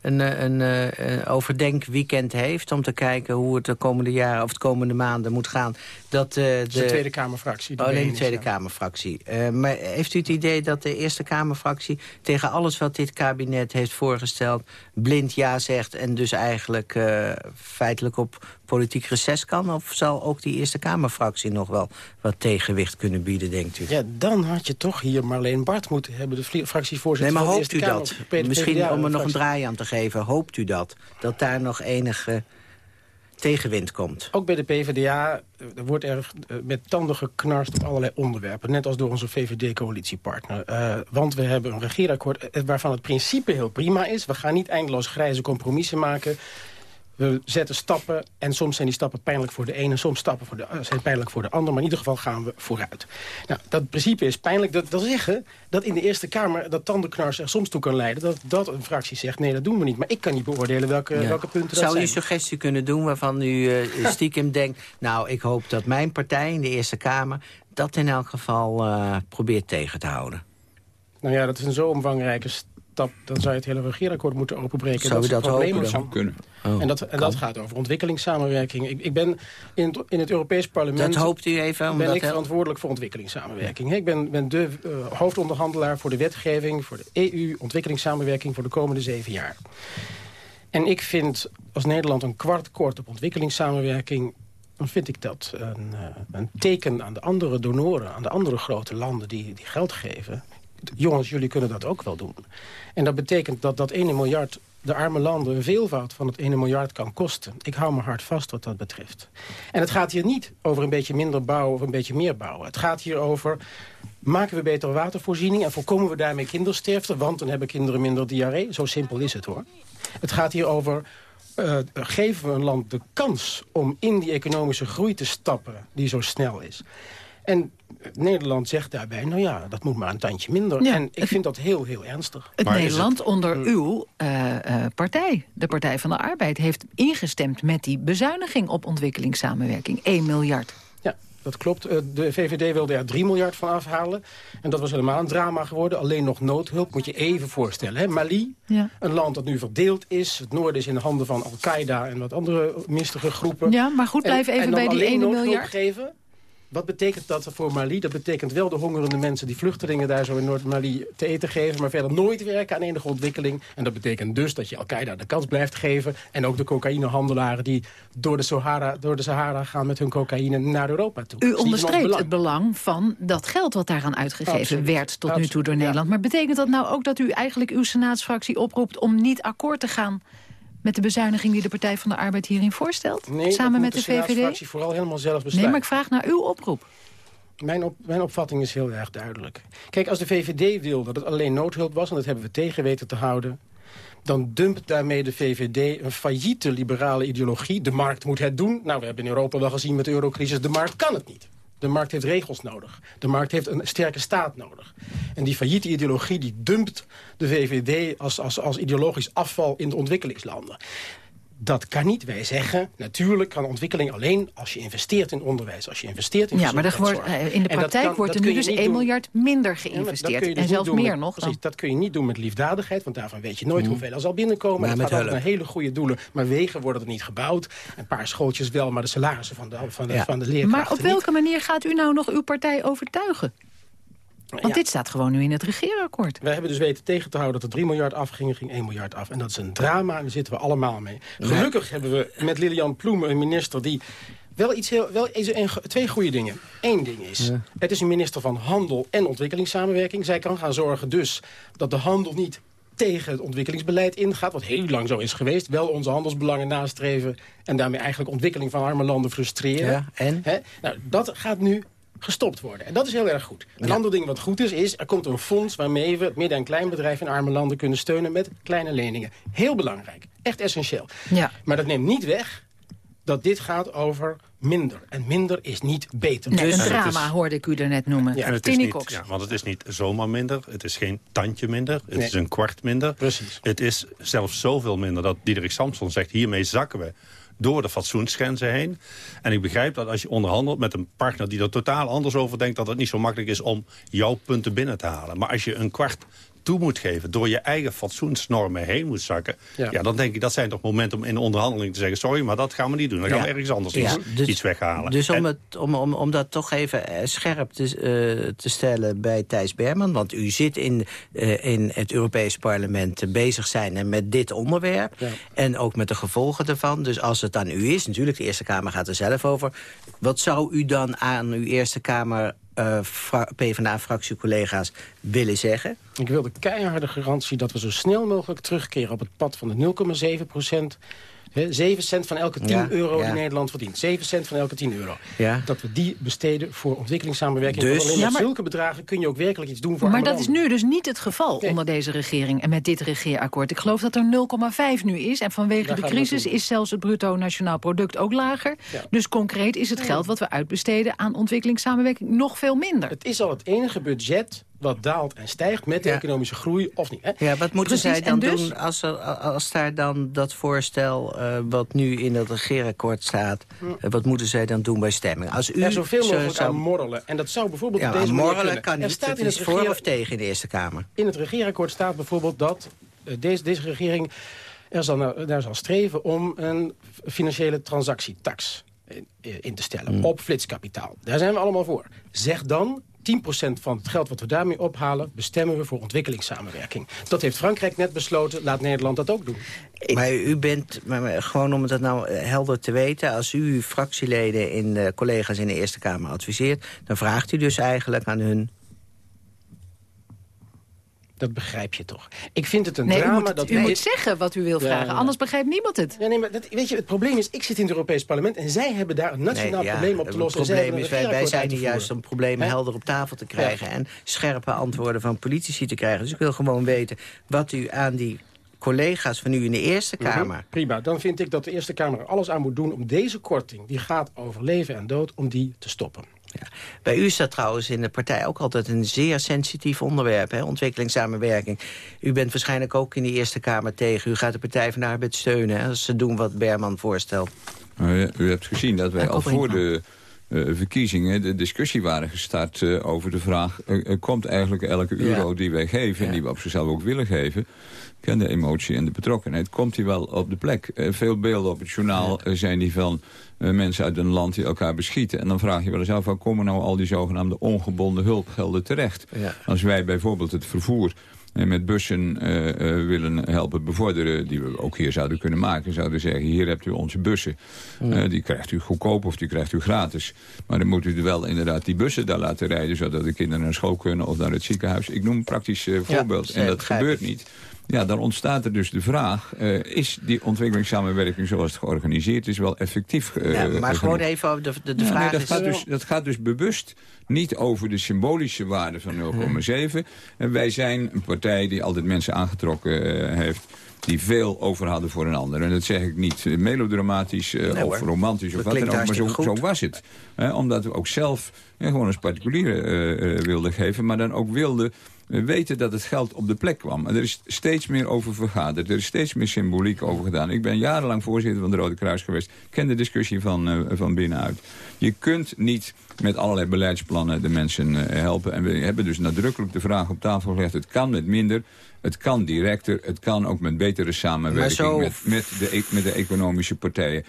een, een, een overdenkweekend heeft... om te kijken hoe het de komende jaren of de komende maanden moet gaan. Dat, de, de Tweede Kamerfractie. Oh, alleen de Tweede Kamerfractie. maar heeft u het idee dat de Eerste Kamerfractie tegen alles wat dit kabinet heeft voorgesteld... blind ja zegt en dus eigenlijk uh, feitelijk op politiek reces kan? Of zal ook die Eerste Kamerfractie nog wel wat tegenwicht kunnen bieden, denkt u? Ja, dan had je toch hier Marleen Bart moeten hebben, de fractievoorzitter nee, maar hoopt u dat? Misschien om er nog een draai aan te geven, hoopt u dat? Dat daar nog enige tegenwind komt. Ook bij de PvdA wordt er met tanden geknarst op allerlei onderwerpen. Net als door onze VVD-coalitiepartner. Uh, want we hebben een regeerakkoord waarvan het principe heel prima is. We gaan niet eindeloos grijze compromissen maken. We zetten stappen en soms zijn die stappen pijnlijk voor de ene... soms stappen voor de, zijn pijnlijk voor de ander, maar in ieder geval gaan we vooruit. Nou, dat principe is pijnlijk. Dat wil zeggen dat in de Eerste Kamer dat tandenknars er soms toe kan leiden... dat, dat een fractie zegt, nee, dat doen we niet. Maar ik kan niet beoordelen welke, welke punten dat Zou zijn. u suggestie kunnen doen waarvan u uh, stiekem denkt... nou, ik hoop dat mijn partij in de Eerste Kamer... dat in elk geval uh, probeert tegen te houden? Nou ja, dat is een zo omvangrijke stap, dan zou je het hele regeerakkoord moeten openbreken. Zou dat dat problemen zou kunnen? Oh, en dat, en dat gaat over ontwikkelingssamenwerking. Ik, ik ben in het, in het Europees parlement... Dat hoopt u even? ben ik verantwoordelijk voor ontwikkelingssamenwerking. Ik ben, ben de uh, hoofdonderhandelaar voor de wetgeving... voor de EU-ontwikkelingssamenwerking voor de komende zeven jaar. En ik vind als Nederland een kwart kort op ontwikkelingssamenwerking dan vind ik dat een, uh, een, teken aan de andere donoren... aan de andere grote landen die, die geld geven jongens, jullie kunnen dat ook wel doen. En dat betekent dat dat 1 miljard de arme landen een veelvoud van het 1 miljard kan kosten. Ik hou me hard vast wat dat betreft. En het gaat hier niet over een beetje minder bouwen of een beetje meer bouwen. Het gaat hier over, maken we betere watervoorziening... en voorkomen we daarmee kindersterfte, want dan hebben kinderen minder diarree. Zo simpel is het hoor. Het gaat hier over, uh, geven we een land de kans om in die economische groei te stappen... die zo snel is. En Nederland zegt daarbij, nou ja, dat moet maar een tandje minder. Ja, en ik vind dat heel, heel ernstig. Het Maar Nederland het- onder Mm. uw eh, eh, partij, de Partij van de Arbeid... heeft ingestemd met die bezuiniging op ontwikkelingssamenwerking. 1 miljard. Ja, dat klopt. Eh, De VVD wilde er 3 miljard van afhalen. En dat was helemaal een drama geworden. Alleen nog noodhulp, moet je even voorstellen. Hè? Mali, Ja. een land dat nu verdeeld is. Het noorden is in de handen van Al-Qaeda en wat andere mistige groepen. Ja, maar goed, En- blijf even en bij die alleen 1 noodhulp miljard. geven. Wat betekent dat voor Mali? Dat betekent wel de hongerende mensen, die vluchtelingen daar zo in Noord-Mali te eten geven, maar verder nooit werken aan enige ontwikkeling. En dat betekent dus dat je Al-Qaeda de kans blijft geven. En ook de cocaïnehandelaren die door de, Sahara, door de Sahara gaan met hun cocaïne naar Europa toe. U onderstreept belang. het belang van dat geld wat daaraan uitgegeven Absoluut. werd tot nu toe door ja. Nederland. Maar betekent dat nou ook dat u eigenlijk uw senaatsfractie oproept om niet akkoord te gaan met de bezuiniging die de Partij van de Arbeid hierin voorstelt? Nee, samen met de de VVD? Vooral helemaal zelf besluiten. Nee, maar ik vraag naar uw oproep. Mijn, op, mijn opvatting is heel erg duidelijk. Kijk, als de VVD wil dat het alleen noodhulp was... en dat hebben we tegen weten te houden... dan dumpt daarmee de VVD een failliete liberale ideologie. De markt moet het doen. Nou, we hebben in Europa wel gezien met de eurocrisis... de markt kan het niet. De markt heeft regels nodig. De markt heeft een sterke staat nodig. En die failliete ideologie die dumpt de VVD als, als, als ideologisch afval in de ontwikkelingslanden. Dat kan niet. Wij zeggen, natuurlijk kan ontwikkeling alleen als je investeert in onderwijs. Als je investeert in Ja, maar wordt, eh, in de En praktijk kan- wordt er nu dus niet 1 doen- miljard minder geïnvesteerd. dus en zelfs meer met- nog. Precies, dat kun je niet doen met liefdadigheid, want daarvan weet je nooit Mhm. hoeveel er zal binnenkomen. Maar het met gaat naar hele goede doelen. Maar wegen worden er niet gebouwd. Een paar schooltjes wel, maar de salarissen van de, van de, Ja. van de leerkrachten Maar op niet. welke manier gaat u nou nog uw partij overtuigen? Want Ja. dit staat gewoon nu in het regeerakkoord. Wij hebben dus weten tegen te houden dat er 3 miljard afging, ging 1 miljard af. En dat is een drama en daar zitten we allemaal mee. Gelukkig hebben we met Lilian Ploemen een minister die... Wel, iets heel, wel een, twee goede dingen. Eén ding is, het is een minister van Handel en Ontwikkelingssamenwerking. Zij kan gaan zorgen dus dat de handel niet tegen het ontwikkelingsbeleid ingaat... wat heel lang zo is geweest. Wel onze handelsbelangen nastreven... en daarmee eigenlijk ontwikkeling van arme landen frustreren. Ja, en? Nou, dat gaat nu gestopt worden. En dat is heel erg goed. Een ander ding wat goed is, is er komt een fonds... waarmee we het midden- en kleinbedrijf in arme landen kunnen steunen... met kleine leningen. Heel belangrijk. Echt essentieel. Ja. Maar dat neemt niet weg dat dit gaat over minder. En minder is niet beter. Nee, Dus- een drama hoorde ik u er net noemen. En het is Tini niet, Cox. ja, want het is niet zomaar minder. Het is geen tandje minder. Het Nee. is een kwart minder. Precies. Het is zelfs zoveel minder dat Diederik Samson zegt... hiermee zakken we door de fatsoensgrenzen heen. En ik begrijp dat als je onderhandelt met een partner... die er totaal anders over denkt... dat het niet zo makkelijk is om jouw punten binnen te halen. Maar als je een kwart toe moet geven... door je eigen fatsoensnormen heen moet zakken... Ja. Ja. dan denk ik dat zijn toch momenten om in de onderhandeling te zeggen... sorry, maar dat gaan we niet doen. Dan gaan we ergens anders Ja, iets, dus- iets weghalen. Dus om, het, om, om, om dat toch even eh, scherp te, eh, te stellen bij Thijs Berman... want u zit in, eh, in het Europees Parlement bezig zijn en met dit onderwerp... Ja. en ook met de gevolgen ervan. Dus als het aan u is, natuurlijk, de Eerste Kamer gaat er zelf over... wat zou u dan aan uw Eerste Kamer eh, fra- PvdA-fractiecollega's willen zeggen? Ik wil de keiharde garantie dat we zo snel mogelijk terugkeren op het pad van de 0,7 procent. 7 cent van elke 10 Ja, euro ja. die Nederland verdient. 7 cent van elke 10 euro. Ja. Dat we die besteden voor ontwikkelingssamenwerking. Dus- alleen Ja, met maar- zulke bedragen kun je ook werkelijk iets doen voor Maar dat is nu dus niet het geval onder deze regering en met dit regeerakkoord. Ik geloof dat er 0,5 nu is. En vanwege Daar de crisis is zelfs het bruto nationaal product ook lager. Ja. Dus concreet is het geld wat we uitbesteden aan ontwikkelingssamenwerking nog veel minder. Het is al het enige budget wat daalt en stijgt met de Ja. economische groei of niet. Hè? Ja, wat moeten Precies, zij dan dus- doen als, er, als daar dan dat voorstel... eh, wat nu in het regeerakkoord staat... eh, wat moeten zij dan doen bij stemming? Als u er zoveel zo- mogelijk zou- aan morrelen. En dat zou bijvoorbeeld Ja, op deze morrelen kan Er niet. staat in het voor of tegen in de Eerste Kamer. In het regeerakkoord staat bijvoorbeeld dat eh, deze, deze regering er zal, daar zal streven om een financiële transactietax in, in te stellen Hmm. op flitskapitaal. Daar zijn we allemaal voor. Zeg dan 10% van het geld wat we daarmee ophalen... bestemmen we voor ontwikkelingssamenwerking. Dat heeft Frankrijk net besloten. Laat Nederland dat ook doen. Maar u bent, maar- gewoon om het nou eh, helder te weten... als u uw fractieleden en eh, collega's in de Eerste Kamer adviseert... dan vraagt u dus eigenlijk aan hun... Dat begrijp je toch? Ik vind het een Nee, u drama moet, het- dat u moet zeggen wat u wil Ja, vragen, ja. anders begrijpt niemand het. Ja, nee, maar dat, weet je, het probleem is, ik zit in het Europees Parlement... en zij hebben daar een nationaal Nee, ja, probleem op te het lossen. en zij probleem is, wij, zijn hier juist om problemen helder op tafel te krijgen... en scherpe antwoorden van politici te krijgen. Dus ik wil gewoon weten wat u aan die collega's van u in de Eerste Mhm, Kamer... Prima, dan vind ik dat de Eerste Kamer er alles aan moet doen... om deze korting, die gaat over leven en dood, om die te stoppen. Bij u is dat trouwens in de partij ook altijd een zeer sensitief onderwerp, hè, ontwikkelingssamenwerking. U bent waarschijnlijk ook in de Eerste Kamer tegen. U gaat de Partij van de Arbeid steunen hè, als ze doen wat Berman voorstelt. Nou u hebt gezien dat wij al voor de eh, verkiezingen de discussie waren gestart eh, over de vraag... eh, komt eigenlijk elke euro Ja. die wij geven en die we op zichzelf ook willen geven... ken de emotie en de betrokkenheid, komt die wel op de plek? Eh, veel beelden op het journaal eh, zijn die van eh, mensen uit een land die elkaar beschieten. En dan vraag je wel eens af, waar komen nou al die zogenaamde ongebonden hulpgelden terecht? Ja. Als wij bijvoorbeeld het vervoer met bussen willen helpen bevorderen... die we ook hier zouden kunnen maken. Zouden zeggen, hier hebt u onze bussen. Die krijgt u goedkoop of die krijgt u gratis. Maar dan moet u wel inderdaad die bussen daar laten rijden... zodat de kinderen naar school kunnen of naar het ziekenhuis. Ik noem een praktisch voorbeeld. en dat gebeurt niet. Ja, dan ontstaat er dus de vraag... eh, is die ontwikkelingssamenwerking zoals het georganiseerd is wel effectief eh, ja, maar genoeg? gewoon even over de, de, de Ja, vraag nee, dat, is... gaat dus, dat gaat dus bewust niet over de symbolische waarde van 0,7. En wij zijn een partij die altijd mensen aangetrokken eh, heeft die veel over hadden voor een ander. En dat zeg ik niet eh, melodramatisch eh, Nee, of romantisch Dat of wat dan ook, maar zo, was het. Hè, omdat we ook zelf gewoon als particulieren eh, wilden geven, maar dan ook wilden weten dat het geld op de plek kwam. En er is steeds meer over vergaderd. Er is steeds meer symboliek over gedaan. Ik ben jarenlang voorzitter van de Rode Kruis geweest. Ik ken de discussie van, eh, van binnenuit. Je kunt niet met allerlei beleidsplannen de mensen helpen. En we hebben dus nadrukkelijk de vraag op tafel gelegd... het kan met minder, het kan directer... het kan ook met betere samenwerking zo- met, met, de, e- met de economische partijen.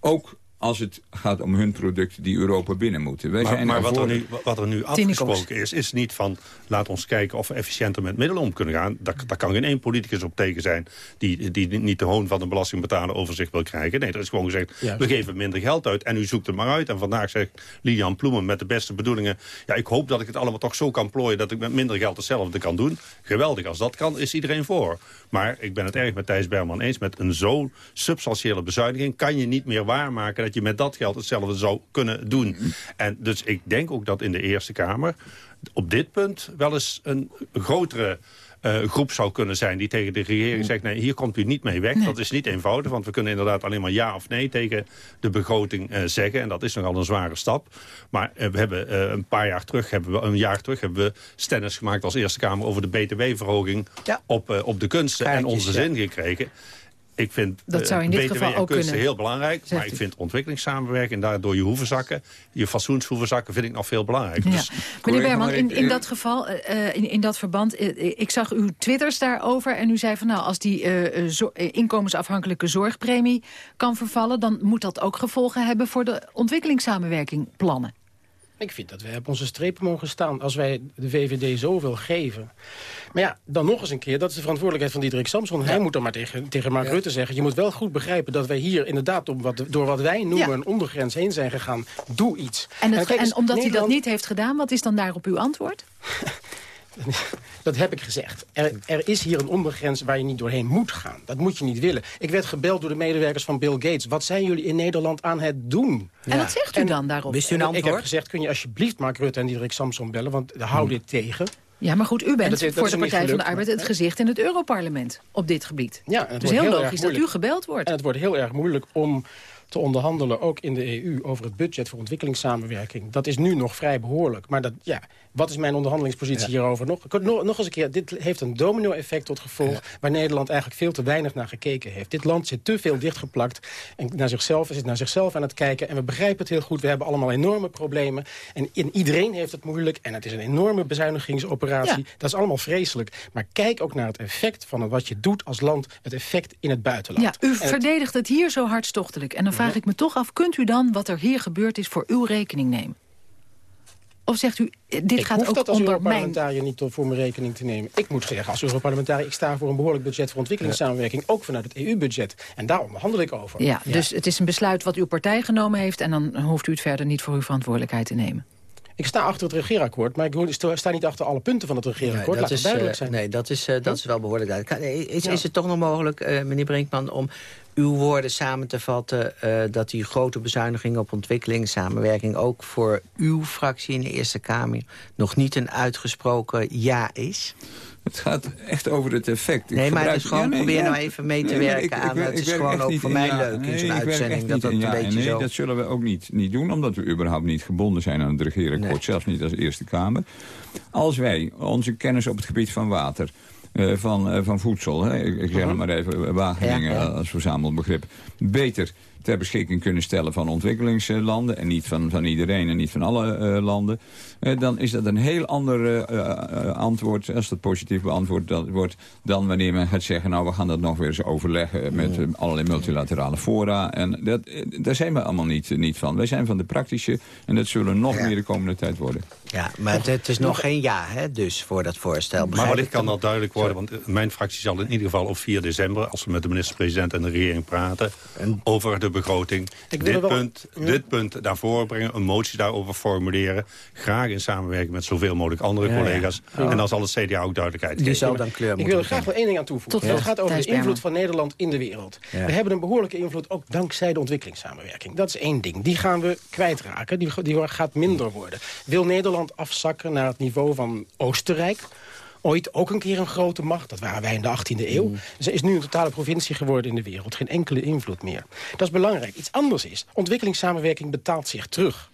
Ook als het gaat om hun producten die Europa binnen moeten. Wij Maar, zijn maar wat, er nu, wat er nu afgesproken is, is niet van... laat ons kijken of we efficiënter met middelen om kunnen gaan. Daar, daar kan geen één politicus op tegen zijn... die, die niet de hoon van de belastingbetaler over zich wil krijgen. Nee, er is gewoon gezegd, Juist. we geven minder geld uit en u zoekt het maar uit. En vandaag zegt Lilian Ploemen met de beste bedoelingen... ja, ik hoop dat ik het allemaal toch zo kan plooien... dat ik met minder geld hetzelfde kan doen. Geweldig, als dat kan, is iedereen voor. Maar ik ben het erg met Thijs Berman eens... met een zo'n substantiële bezuiniging kan je niet meer waarmaken... dat je met dat geld hetzelfde zou kunnen doen. En dus ik denk ook dat in de Eerste Kamer op dit punt wel eens een grotere uh, groep zou kunnen zijn die tegen de regering zegt... nee, hier komt u niet mee weg. Dat is niet eenvoudig, want we kunnen inderdaad alleen maar ja of nee... tegen de begroting uh, zeggen. En dat is nogal een zware stap. Maar uh, we hebben een paar jaar terug, hebben we, een jaar terug... hebben we stennis gemaakt als Eerste Kamer over de btw-verhoging... Ja. Op, op de kunsten en onze zin gekregen. Ik vind dat zou in dit geval ook kunsten heel belangrijk. maar ik vind ontwikkelingssamenwerking, daardoor je hoevenzakken... je fatsoenshoevenzakken vind ik nog veel belangrijker. Ja. Dus, Meneer Berman, in, in dat geval, uh, in, in dat verband... Uh, ik zag uw twitters daarover en u zei van... nou, als die uh, zo, inkomensafhankelijke zorgpremie kan vervallen... dan moet dat ook gevolgen hebben voor de ontwikkelingssamenwerking plannen. Ik vind dat wij op onze strepen mogen staan als wij de VVD zoveel geven. Maar ja, dan nog eens een keer, dat is de verantwoordelijkheid van Diederik Samson. Hij moet dan maar tegen, tegen Mark Rutte zeggen... je moet wel goed begrijpen dat wij hier inderdaad op wat, door wat wij noemen... een ondergrens heen zijn gegaan. Doe iets. En, het, en, en omdat Nederland... hij dat niet heeft gedaan, wat is dan daarop uw antwoord? Dat heb ik gezegd. Er, er, is hier een ondergrens waar je niet doorheen moet gaan. Dat moet je niet willen. Ik werd gebeld door de medewerkers van Bill Gates. Wat zijn jullie in Nederland aan het doen? En wat zegt u dan daarop? Wist u een antwoord? Ik heb gezegd, kun je alsjeblieft Mark Rutte en Diederik Samson bellen... want hou dit tegen. Ja, maar goed, u bent voor de Partij van de Arbeid het gezicht in het Europarlement op dit gebied. Ja, het dus heel, heel logisch dat u gebeld wordt. En het wordt heel erg moeilijk om te onderhandelen, ook in de EU, over het budget voor ontwikkelingssamenwerking. Dat is nu nog vrij behoorlijk. Maar dat, ja, wat is mijn onderhandelingspositie hierover? Nog, nog, nog eens een keer, dit heeft een domino-effect tot gevolg... waar Nederland eigenlijk veel te weinig naar gekeken heeft. Dit land zit te veel dichtgeplakt en naar zichzelf, zit naar zichzelf aan het kijken. En we begrijpen het heel goed, we hebben allemaal enorme problemen. En in, iedereen heeft het moeilijk en het is een enorme bezuinigingsoperatie. Dat is allemaal vreselijk. Maar kijk ook naar het effect van wat je doet als land, het effect in het buitenland. Ja, u verdedigt het hier zo hartstochtelijk. En dan vraag ik me toch af, kunt u dan wat er hier gebeurd is voor uw rekening nemen? Of zegt u, eh, dit ik gaat ook dat als onder Europarlementariër niet voor mijn rekening te nemen. Ik moet zeggen, als Europarlementariër... ik sta voor een behoorlijk budget voor ontwikkelingssamenwerking... ook vanuit het EU-budget. En daar onderhandel ik over. Ja, dus het is een besluit wat uw partij genomen heeft... en dan hoeft u het verder niet voor uw verantwoordelijkheid te nemen. Ik sta achter het regeerakkoord, maar ik sta niet achter alle punten van het regeerakkoord. Nee, dat Laat is, duidelijk zijn. Nee, dat is, uh, dat is wel behoorlijk duidelijk. Is, is het toch nog mogelijk, uh, meneer Brinkman, om uw woorden samen te vatten... Uh, dat die grote bezuiniging op ontwikkelingssamenwerking... ook voor uw fractie in de Eerste Kamer nog niet een uitgesproken ja is? Het gaat echt over het effect. Ik nee, maar is gewoon, ja, nee, probeer ja, nou even mee te nee, werken ik, aan. Ik, het is gewoon ook voor mij ja, leuk in zo'n uitzending. Dat dat een beetje nee, zo... dat zullen we ook niet, niet doen, omdat we überhaupt niet gebonden zijn aan het regeerakkoord. Zelfs niet als Eerste Kamer. Als wij onze kennis op het gebied van water... Uh, van, uh, van voedsel, hè. ik, ik zeg het maar even, Wageningen als verzamelbegrip, beter ter beschikking kunnen stellen van ontwikkelingslanden... en niet van, van iedereen en niet van alle uh, landen... Uh, dan is dat een heel ander uh, antwoord, als dat positief beantwoord dat wordt... dan wanneer men gaat zeggen, nou, we gaan dat nog weer eens overleggen... met allerlei multilaterale fora. En dat, daar zijn we allemaal niet, niet van. Wij zijn van de praktische en dat zullen nog ja. meer de komende tijd worden. Ja, maar het, het is nog geen ja, hè, dus, voor dat voorstel. Maar wellicht kan dat duidelijk worden, want mijn fractie zal in ieder geval op 4 december... als we met de minister-president en de regering praten... En, over de begroting, dit, wel, punt, ja. dit punt daarvoor brengen... een motie daarover formuleren. Graag in samenwerking met zoveel mogelijk andere ja, collega's. Ja. En dan zal het CDA ook duidelijkheid Die geven. Dan kleur Ik wil er graag wel één ding aan toevoegen. Het gaat over de invloed van Nederland in de wereld. We hebben een behoorlijke invloed ook dankzij de ontwikkelingssamenwerking. Dat is één ding. Die gaan we kwijtraken. Die, die gaat minder worden. Wil Nederland afzakken naar het niveau van Oostenrijk ooit ook een keer een grote macht. Dat waren wij in de 18e eeuw. Mm. Ze is nu een totale provincie geworden in de wereld. Geen enkele invloed meer. Dat is belangrijk. Iets anders is, ontwikkelingssamenwerking betaalt zich terug.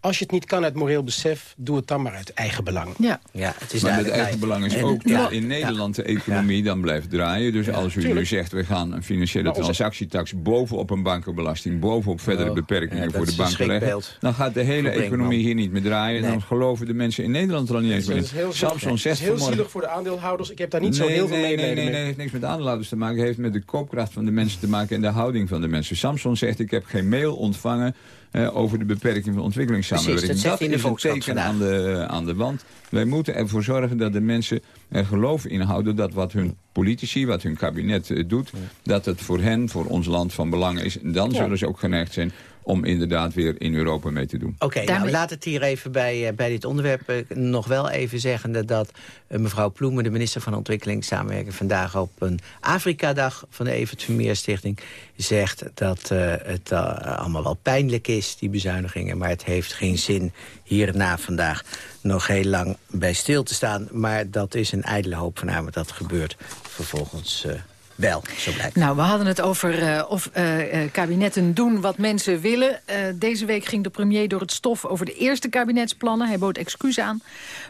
Als je het niet kan uit moreel besef, doe het dan maar uit eigen belang. Ja, ja het is maar het eigen belang is ook en, dat ja, in Nederland de economie dan blijft draaien. Dus als u nu zegt, we gaan een financiële transactietax bovenop een bankenbelasting, bovenop verdere oh, beperkingen voor de banken leggen, dan gaat de hele economie hier niet meer draaien. Nee. Dan geloven de mensen in Nederland er al niet eens meer in. Samson zegt Het is heel zielig voor de aandeelhouders. Ik heb daar niet nee, zo heel veel mee. Nee, nee, nee, het heeft niks met aandeelhouders te maken. Het heeft met de koopkracht van de mensen te maken en de houding van de mensen. Samson zegt, ik heb geen mail ontvangen uh, over de beperking van ontwikkelingssamenwerking. Precies, dat, dat is een teken aan de, aan de wand. Wij moeten ervoor zorgen dat de mensen er geloof in houden dat wat hun politici, wat hun kabinet eh, doet... dat het voor hen, voor ons land van belang is. En dan Ja. zullen ze ook geneigd zijn om inderdaad weer in Europa mee te doen. Oké, nou, laat het hier even bij, eh, bij dit onderwerp eh, nog wel even zeggen... dat eh, mevrouw Ploemen, de minister van Ontwikkelingssamenwerking... vandaag op een Afrika-dag van de Evert Vermeer Stichting... zegt dat eh, het allemaal wel pijnlijk is, die bezuinigingen... maar het heeft geen zin hierna vandaag nog heel lang bij stil te staan. Maar dat is een ijdele hoop van haar, want dat gebeurt vervolgens... eh, wel, zo blijkt. Nou, we hadden het over eh, of eh, eh, kabinetten doen wat mensen willen. Eh, deze week ging de premier door het stof over de eerste kabinetsplannen. Hij bood excuus aan,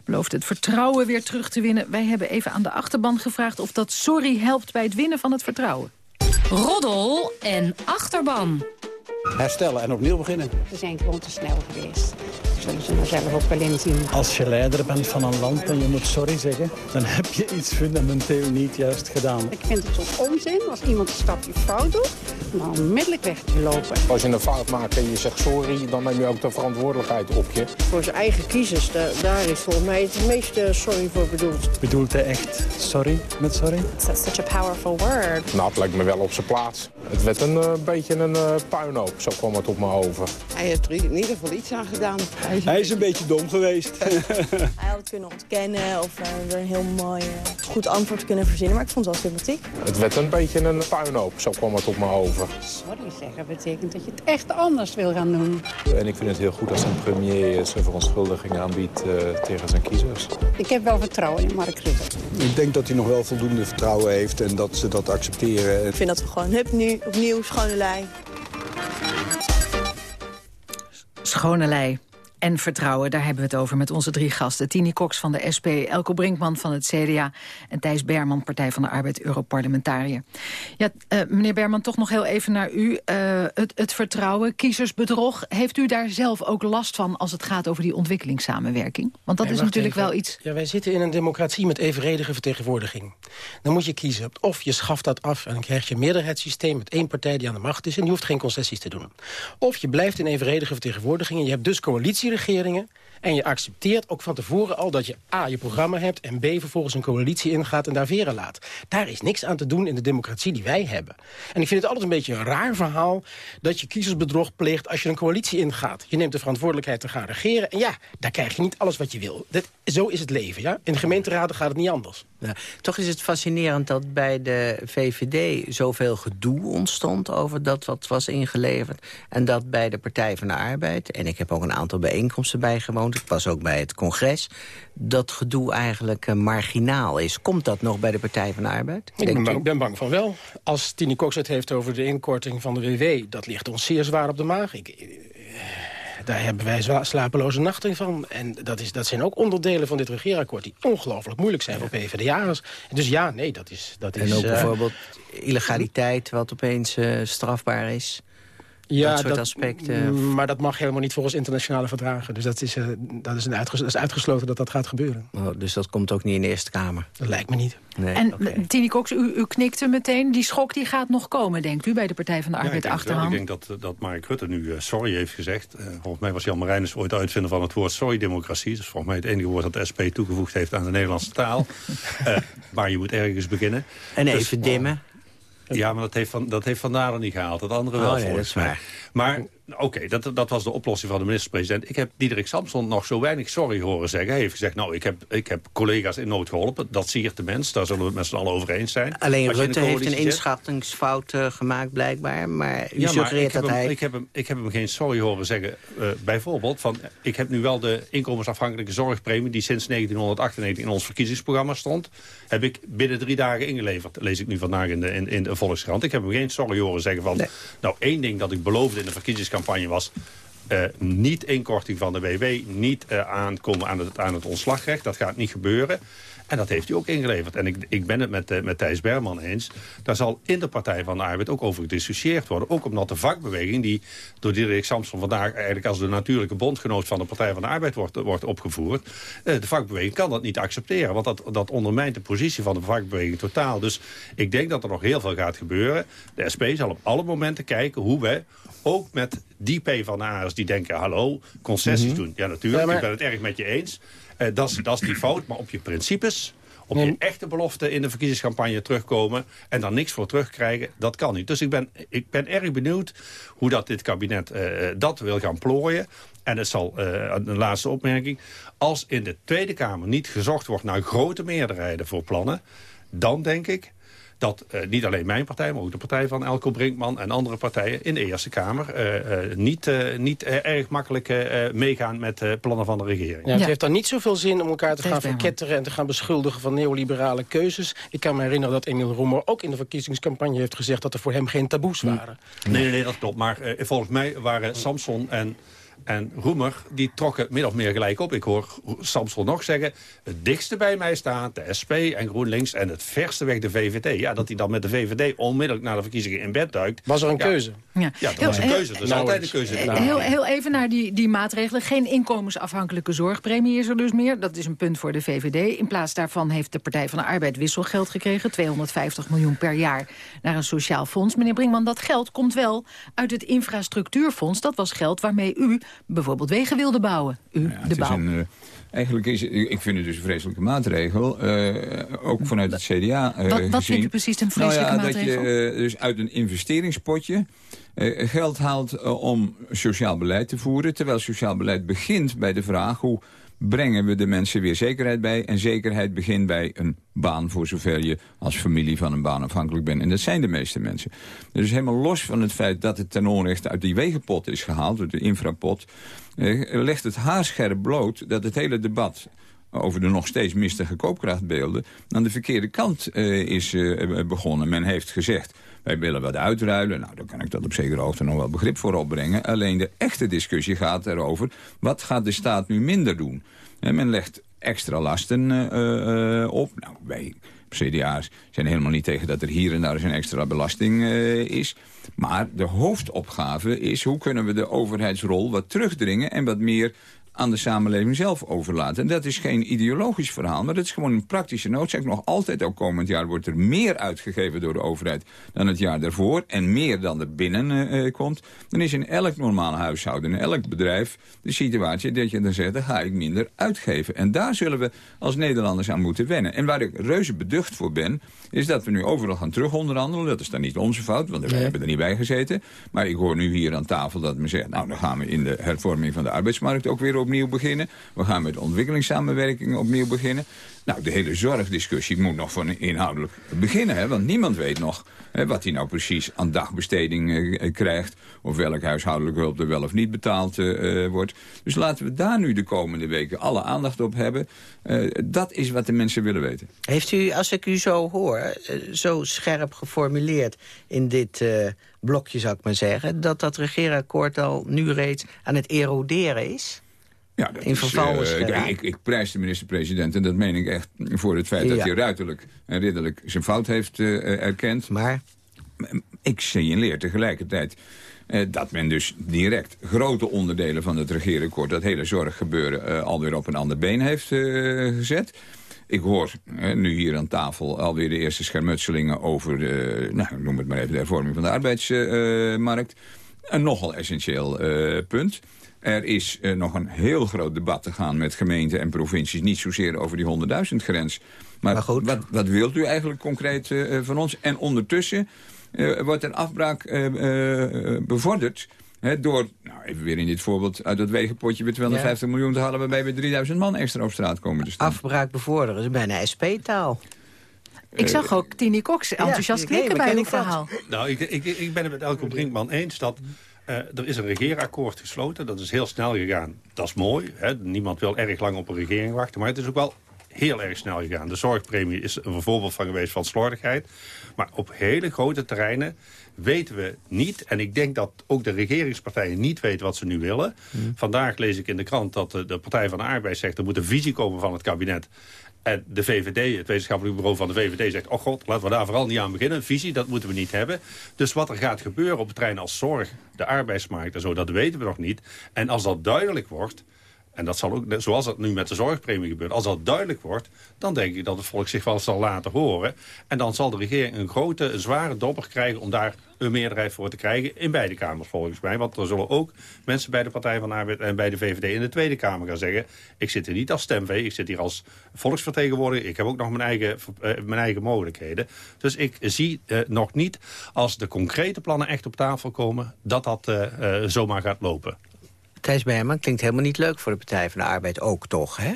beloofde het vertrouwen weer terug te winnen. Wij hebben even aan de achterban gevraagd of dat sorry helpt bij het winnen van het vertrouwen. Roddel en achterban. Herstellen en opnieuw beginnen. We zijn gewoon te snel geweest. Zullen ze maar zelf ook wel inzien. Als je leider bent van een land en je moet sorry zeggen... dan heb je iets fundamenteel niet juist gedaan. Ik vind het zo'n onzin als iemand een stapje fout doet... om dan onmiddellijk weg te lopen. Als je een fout maakt en je zegt sorry, dan neem je ook de verantwoordelijkheid op je. Voor zijn eigen kiezers, da- daar is volgens mij het meeste sorry voor bedoeld. Bedoelt hij echt sorry met sorry? That's such a powerful word. Nou, het lijkt me wel op zijn plaats. Het werd een eh, beetje een eh, puinhoop, zo kwam het op me over. Hij heeft er in ieder geval iets aan gedaan. Hij is een beetje dom geweest. Hij had het kunnen ontkennen of eh, er een heel mooi, eh, goed antwoord kunnen verzinnen. Maar ik vond het wel sympathiek. Het werd een beetje een puinhoop, zo kwam het op me over. Sorry zeggen betekent dat je het echt anders wil gaan doen. En ik vind het heel goed als een premier zijn verontschuldigingen aanbiedt eh, tegen zijn kiezers. Ik heb wel vertrouwen in Mark Rutte. Ik denk dat hij nog wel voldoende vertrouwen heeft en dat ze dat accepteren. Ik vind dat we gewoon hup nu opnieuw schone lei. Schone lei en vertrouwen, daar hebben we het over met onze drie gasten. Tini Cox van de SP, Elko Brinkman van het CDA... en Thijs Berman, Partij van de Arbeid, Europarlementariër. Ja, eh, meneer Berman, toch nog heel even naar u. Eh, het, het vertrouwen, kiezersbedrog. Heeft u daar zelf ook last van als het gaat over die ontwikkelingssamenwerking? Want dat Nee, is natuurlijk even. wel iets... Ja, wij zitten in een democratie met evenredige vertegenwoordiging. Dan moet je kiezen. Of je schaft dat af en dan krijg je een meerderheidssysteem... met één partij die aan de macht is en die hoeft geen concessies te doen. Of je blijft in evenredige vertegenwoordiging... en je hebt dus coalitieregeringen... en je accepteert ook van tevoren al dat je A, je programma hebt... en B, vervolgens een coalitie ingaat en daar veren laat. Daar is niks aan te doen in de democratie die wij hebben. En ik vind het altijd een beetje een raar verhaal... dat je kiezersbedrog pleegt als je een coalitie ingaat. Je neemt de verantwoordelijkheid te gaan regeren... en ja, daar krijg je niet alles wat je wil. Dat, zo is het leven, ja? In de gemeenteraden gaat het niet anders. Ja, toch is het fascinerend dat bij de VVD zoveel gedoe ontstond... over dat wat was ingeleverd. En dat bij de Partij van de Arbeid... en ik heb ook een aantal bijeenkomsten bijgewoond... ik was ook bij het congres... dat gedoe eigenlijk eh, marginaal is. Komt dat nog bij de Partij van de Arbeid? Ik ben bang, ben bang van wel. Als Tini Cox het heeft over de inkorting van de WW... dat ligt ons zeer zwaar op de maag. Ik, eh, daar hebben wij slapeloze nachten van. En dat, is, dat zijn ook onderdelen van dit regeerakkoord... die ongelooflijk moeilijk zijn voor PvdA'ers. Dus ja, nee, dat is... Dat En is ook eh, bijvoorbeeld illegaliteit, wat opeens strafbaar is. Ja, dat soort aspecten. mm, Maar dat mag helemaal niet volgens internationale verdragen. Dus dat is, eh, dat is, een uitges- dat is uitgesloten dat dat gaat gebeuren. Oh, dus dat komt ook niet in de Eerste Kamer? Dat lijkt me niet. Nee, en oké. Tini Cox, u, u knikte meteen. Die schok die gaat nog komen, denkt u, bij de Partij van de Ja, ik Arbeid het wel. achterhand? ik denk dat, dat Mark Rutte nu eh, sorry heeft gezegd. Eh, volgens mij was Jan Marijnus ooit uitvinder van het woord sorry-democratie. Dat is volgens mij het enige woord dat de SP toegevoegd heeft aan de Nederlandse taal. Eh, maar je moet ergens beginnen. En Dus- even dimmen. Ja, maar dat heeft Van, dat heeft van Dalen niet gehaald. Het andere Oh, wel, nee, dat volgens mij. Maar oké, dat, dat was de oplossing van de minister-president. Ik heb Diederik Samson nog zo weinig sorry horen zeggen. Hij heeft gezegd, nou, ik heb, ik heb collega's in nood geholpen. Dat siert de mens, daar zullen we het met z'n allen over eens zijn. Alleen Als Rutte heeft een zit- inschattingsfout eh, gemaakt blijkbaar. Maar u ja, maar suggereert heb, dat hem, hij... ik, heb hem, ik heb hem geen sorry horen zeggen. eh, bijvoorbeeld, van, ik heb nu wel de inkomensafhankelijke zorgpremie... die sinds 1998 in ons verkiezingsprogramma stond... heb ik binnen drie dagen ingeleverd. Lees ik nu vandaag in de, in, in de Volkskrant. Ik heb hem geen sorry horen zeggen van... nou, één ding dat ik beloofde in de verkiezingscampagne was... eh, niet inkorting van de WW, niet eh, aankomen aan het, aan het ontslagrecht. Dat gaat niet gebeuren. En dat heeft hij ook ingeleverd. En ik, ik ben het met, eh, met Thijs Berman eens. Daar zal in de Partij van de Arbeid ook over gediscussieerd worden. Ook omdat de vakbeweging, die door Diederik Samson vandaag... eigenlijk als de natuurlijke bondgenoot van de Partij van de Arbeid wordt, wordt opgevoerd... eh, de vakbeweging kan dat niet accepteren. Want dat, dat ondermijnt de positie van de vakbeweging totaal. Dus ik denk dat er nog heel veel gaat gebeuren. De SP zal op alle momenten kijken hoe wij ook met die P van de A's die denken... hallo, concessies Mhm. doen. Ja, natuurlijk, Ja, maar- ik ben het erg met je eens. Eh, dat, is, dat is die fout, maar op je principes op je echte belofte in de verkiezingscampagne terugkomen... en dan niks voor terugkrijgen, dat kan niet. Dus ik ben, ik ben erg benieuwd hoe dat dit kabinet uh, dat wil gaan plooien. En het zal, uh, een laatste opmerking... als in de Tweede Kamer niet gezocht wordt naar grote meerderheden voor plannen... dan denk ik dat uh, niet alleen mijn partij, maar ook de partij van Elko Brinkman en andere partijen in de Eerste Kamer uh, uh, niet, niet erg makkelijk meegaan met plannen van de regering. Ja, het heeft dan niet zoveel zin om elkaar te gaan verketteren en te gaan beschuldigen van neoliberale keuzes. Ik kan me herinneren dat Emiel Roemer ook in de verkiezingscampagne heeft gezegd dat er voor hem geen taboes waren. Nee, nee, nee dat klopt. Maar volgens mij waren Samson en en Roemer, die trokken min of meer gelijk op. Ik hoor Samson nog zeggen, het dichtste bij mij staat de SP en GroenLinks... en het verste weg de VVD. Ja, dat hij dan met de VVD onmiddellijk na de verkiezingen in bed duikt. Was er een keuze? Ja, ja dat was een keuze. Dat is altijd een keuze. Heel, heel even naar die, die maatregelen. Geen inkomensafhankelijke zorgpremie is er dus meer. Dat is een punt voor de VVD. In plaats daarvan heeft de Partij van de Arbeid wisselgeld gekregen. 250 miljoen per jaar naar een sociaal fonds. Meneer Brinkman, dat geld komt wel uit het infrastructuurfonds. Dat was geld waarmee u bijvoorbeeld wegen wilde bouwen. U, ja, de bouw. Een, uh, eigenlijk is ik vind het dus een vreselijke maatregel. Uh, ook vanuit het CDA uh, Wat, wat vindt u precies een vreselijke nou ja, maatregel? Dat je dus uit een investeringspotje geld haalt om sociaal beleid te voeren. Terwijl sociaal beleid begint bij de vraag... hoe brengen we de mensen weer zekerheid bij. En zekerheid begint bij een baan voor zover je als familie van een baan afhankelijk bent. En dat zijn de meeste mensen. Dus helemaal los van het feit dat het ten onrechte uit die wegenpot is gehaald, uit de infrapot, eh, legt het haarscherp bloot dat het hele debat over de nog steeds mistige koopkrachtbeelden... aan de verkeerde kant uh, is uh, begonnen. Men heeft gezegd, wij willen wat uitruilen. Nou, dan kan ik dat op zekere hoogte nog wel begrip voor opbrengen. Alleen de echte discussie gaat erover... wat gaat de staat nu minder doen? En men legt extra lasten uh, op. Nou, wij CDA's zijn helemaal niet tegen dat er hier en daar eens een extra belasting uh, is. Maar de hoofdopgave is hoe kunnen we de overheidsrol wat terugdringen... en wat meer aan de samenleving zelf overlaten. En dat is geen ideologisch verhaal, maar dat is gewoon een praktische noodzaak. Nog altijd, ook komend jaar, wordt er meer uitgegeven door de overheid dan het jaar daarvoor. En meer dan er binnen uh, komt. Dan is in elk normaal huishouden, in elk bedrijf, de situatie dat je dan zegt, dan ga ik minder uitgeven. En daar zullen we als Nederlanders aan moeten wennen. En waar ik reuze beducht voor ben, is dat we nu overal gaan terug onderhandelen. Dat is dan niet onze fout, want wij hebben er niet bij gezeten. Maar ik hoor nu hier aan tafel dat men zegt, nou dan gaan we in de hervorming van de arbeidsmarkt ook weer op opnieuw beginnen. We gaan met ontwikkelingssamenwerking opnieuw beginnen. Nou, de hele zorgdiscussie moet nog van inhoudelijk beginnen. Hè? Want niemand weet nog hè, wat hij nou precies aan dagbesteding uh, krijgt. Of welk huishoudelijke hulp er wel of niet betaald uh, wordt. Dus laten we daar nu de komende weken alle aandacht op hebben. Uh, dat is wat de mensen willen weten. Heeft u, als ik u zo hoor, zo scherp geformuleerd in dit blokje zou ik maar zeggen... dat dat regeerakkoord al nu reeds aan het eroderen is? Ja, dat in verval is, uh, ik, ik, prijs de minister-president en dat meen ik echt voor het feit dat hij ruiterlijk en ridderlijk zijn fout heeft uh, erkend. Maar? Ik signaleer tegelijkertijd uh, dat men dus direct grote onderdelen van het regeerakkoord... dat hele zorggebeuren alweer op een ander been heeft gezet. Ik hoor nu hier aan tafel alweer de eerste schermutselingen over... De, nou, noem het maar even de hervorming van de arbeidsmarkt. een nogal essentieel punt. Er is uh, nog een heel groot debat te gaan met gemeenten en provincies. Niet zozeer over die 100.000 grens. Maar, maar goed. Wat, wat, wilt u eigenlijk concreet uh, van ons? En ondertussen uh, wordt een afbraak bevorderd... door, nou even weer in dit voorbeeld, uit dat wegenpotje weer 250 ja. miljoen te halen... waarbij we 3000 man extra op straat komen te staan. Afbraak bevorderen, is bijna SP-taal. Ik zag ook Tini Cox enthousiast ja, knikken bij uw verhaal. Nou, ik, ik, ik ben het met Elko Brinkman eens dat uh, er is een regeerakkoord gesloten. Dat is heel snel gegaan. Dat is mooi. Hè? Niemand wil erg lang op een regering wachten. Maar het is ook wel heel erg snel gegaan. De zorgpremie is een voorbeeld van geweest van slordigheid. Maar op hele grote terreinen weten we niet... en ik denk dat ook de regeringspartijen niet weten wat ze nu willen. Hmm. Vandaag lees ik in de krant dat de, de Partij van de Arbeid zegt... er moet een visie komen van het kabinet. En de VVD, het wetenschappelijk bureau van de VVD, zegt... oh god, laten we daar vooral niet aan beginnen. Visie, dat moeten we niet hebben. Dus wat er gaat gebeuren op het terrein als zorg, de arbeidsmarkt en zo... dat weten we nog niet. En als dat duidelijk wordt... en dat zal ook, zoals dat nu met de zorgpremie gebeurt... als dat duidelijk wordt, dan denk ik dat het volk zich wel zal laten horen. En dan zal de regering een grote, zware dobber krijgen... om daar een meerderheid voor te krijgen in beide kamers volgens mij. Want er zullen ook mensen bij de Partij van de Arbeid en bij de VVD in de Tweede Kamer gaan zeggen... ik zit hier niet als stemvee, ik zit hier als volksvertegenwoordiger. Ik heb ook nog mijn eigen, eh, mijn eigen mogelijkheden. Dus ik zie uh, nog niet, als de concrete plannen echt op tafel komen... dat dat uh, zomaar gaat lopen. Thijs Berman klinkt helemaal niet leuk voor de Partij van de Arbeid ook toch, hè?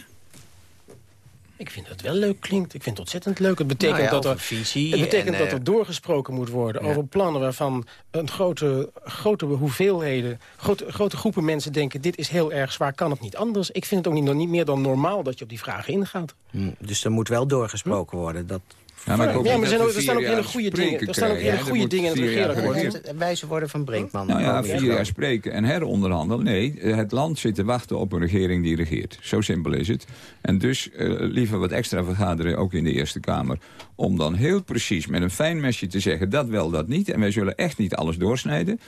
Ik vind dat het wel leuk klinkt. Ik vind het ontzettend leuk. Het betekent, nou dat, er, visie het betekent en, dat er doorgesproken moet worden... over plannen waarvan een grote, grote hoeveelheden... Grote, grote groepen mensen denken... dit is heel erg zwaar, kan het niet anders. Ik vind het ook niet, niet meer dan normaal dat je op die vragen ingaat. Hm, dus er moet wel doorgesproken worden. Dat ja, maar, ja, maar er, zijn ook, er staan ook hele goede dingen. Er staan ook hele goede dingen in het regeerakkoord. Wijze worden van Brinkman. Nou ja, vier jaar spreken en heronderhandelen. Nee, het land zit te wachten op een regering die regeert. Zo simpel is het. En dus uh, liever wat extra vergaderen, ook in de Eerste Kamer. Om dan heel precies met een fijn mesje te zeggen... dat wel, dat niet. En wij zullen echt niet alles doorsnijden.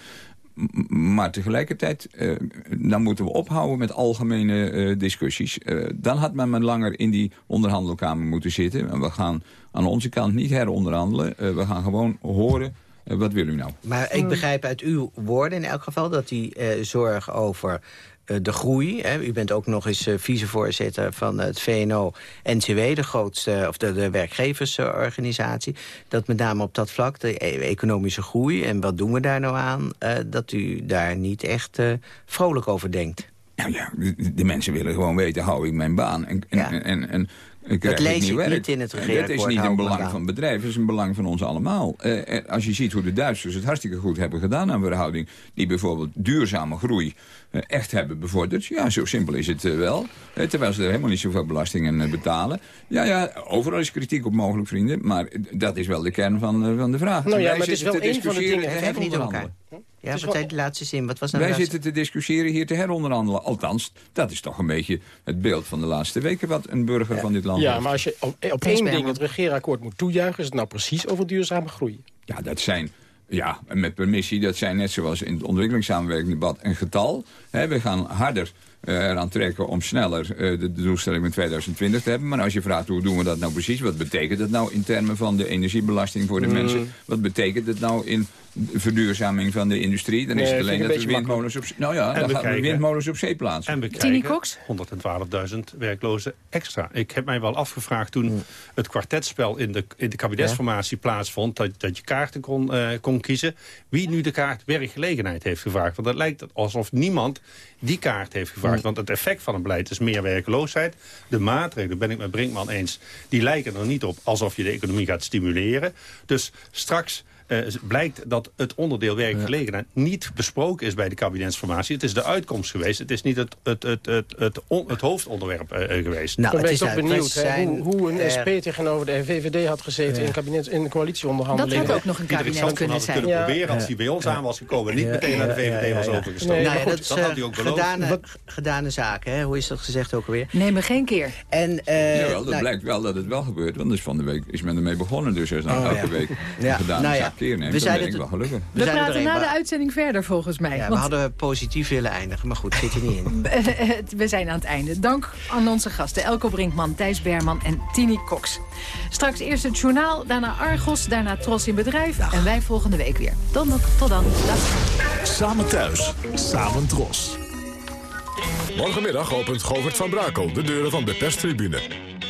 Maar tegelijkertijd, uh, dan moeten we ophouden met algemene uh, discussies. Uh, dan had men maar langer in die onderhandelkamer moeten zitten. En we gaan aan onze kant niet heronderhandelen. we gaan gewoon horen, wat wil u nou? Maar ik begrijp uit uw woorden in elk geval... dat die zorg over eh, de groei. Hè. U bent ook nog eens uh, vicevoorzitter van het VNO-NCW... de grootste, of de, de werkgeversorganisatie. Dat met name op dat vlak, de e-, economische groei... en wat doen we daar nou aan, uh, dat u daar niet echt vrolijk over denkt. Nou ja, de, de, mensen willen gewoon weten, hou ik mijn baan? En, en, ja. en, en, dat lees ik niet in het regeerakkoord. Dat is niet een belang van het bedrijf, dat is een belang van ons allemaal. Eh, als je ziet hoe de Duitsers het hartstikke goed hebben gedaan aan verhouding... die bijvoorbeeld duurzame groei uh, echt hebben bevorderd. Ja, zo simpel is het uh, wel. terwijl ze er helemaal niet zoveel belastingen betalen. Ja, ja, overal is kritiek op mogelijk, vrienden. Maar dat is wel de kern van, van de vraag. Nou ja, maar het is wel een van de dingen... Het niet elkaar. Ja, wat zei de laatste zin? Wat was nou Wij zitten te discussiëren hier te heronderhandelen. Althans, dat is toch een beetje het beeld van de laatste weken... wat een burger ja. van dit land Ja, heeft. maar als je op, op één ding het regeerakkoord moet toejuichen... is het nou precies over duurzame groei. Ja, dat zijn... Ja, met permissie, dat zijn net zoals in het ontwikkelingssamenwerkingdebat een getal. He, we gaan harder uh, eraan trekken om sneller uh, de, de, doelstelling met 2020 te hebben. Maar als je vraagt hoe doen we dat nou precies, wat betekent dat nou in termen van de energiebelasting voor de mm. mensen? Wat betekent het nou in verduurzaming van de industrie? Dan is nee, het alleen dat we windmolens op, nou ja, dan gaan we windmolens op zee plaatsen. En we krijgen 112.000 werklozen extra. Ik heb mij wel afgevraagd toen het kwartetspel in de, in de kabinetsformatie ja? plaatsvond, dat, dat je kaarten kon, uh, kon kiezen, wie nu de kaart werkgelegenheid heeft gevraagd. Want het lijkt alsof niemand die kaart heeft gevraagd. Want het effect van het beleid is meer werkloosheid. De maatregelen, ben ik met Brinkman eens, die lijken er niet op alsof je de economie gaat stimuleren. Dus straks blijkt dat het onderdeel werkgelegenheid ja. niet besproken is bij de kabinetsformatie. Het is de uitkomst geweest. Het is niet het, het, het, het, het, on, het hoofdonderwerp uh, geweest. Nou, ik ben toch benieuwd hè, hoe, hoe een SP uh, tegenover de VVD had gezeten in, kabinet, in de coalitieonderhandelingen. Dat had ook nog een kabinet kunnen zijn. kunnen ja. proberen als hij bij ons aan was gekomen. Niet meteen naar de VVD was overgestoken. Nee, nou, goed, dat, dat had hij ook beloofd. Gedane, gedane zaken, hè? hoe is dat gezegd ook alweer? Nee, maar geen keer. En, Jawel, dat nou, blijkt wel dat het wel gebeurt. Want dus van de week is men ermee begonnen. Dus er is nou elke week gedaan zaak We zeiden wel gelukkig. We, we praten na de uitzending verder, volgens mij. Ja, we hadden positief willen eindigen, maar goed, zit er niet in. we zijn aan het einde. Dank aan onze gasten Elko Brinkman, Thijs Berman en Tini Cox. Straks eerst het journaal, daarna Argos, daarna Tros in Bedrijf. Dag. En wij volgende week weer. Tot dan. Tot dan. Dag. Samen thuis, samen Tros. Morgenmiddag opent Govert van Brakel de deuren van de perstribune.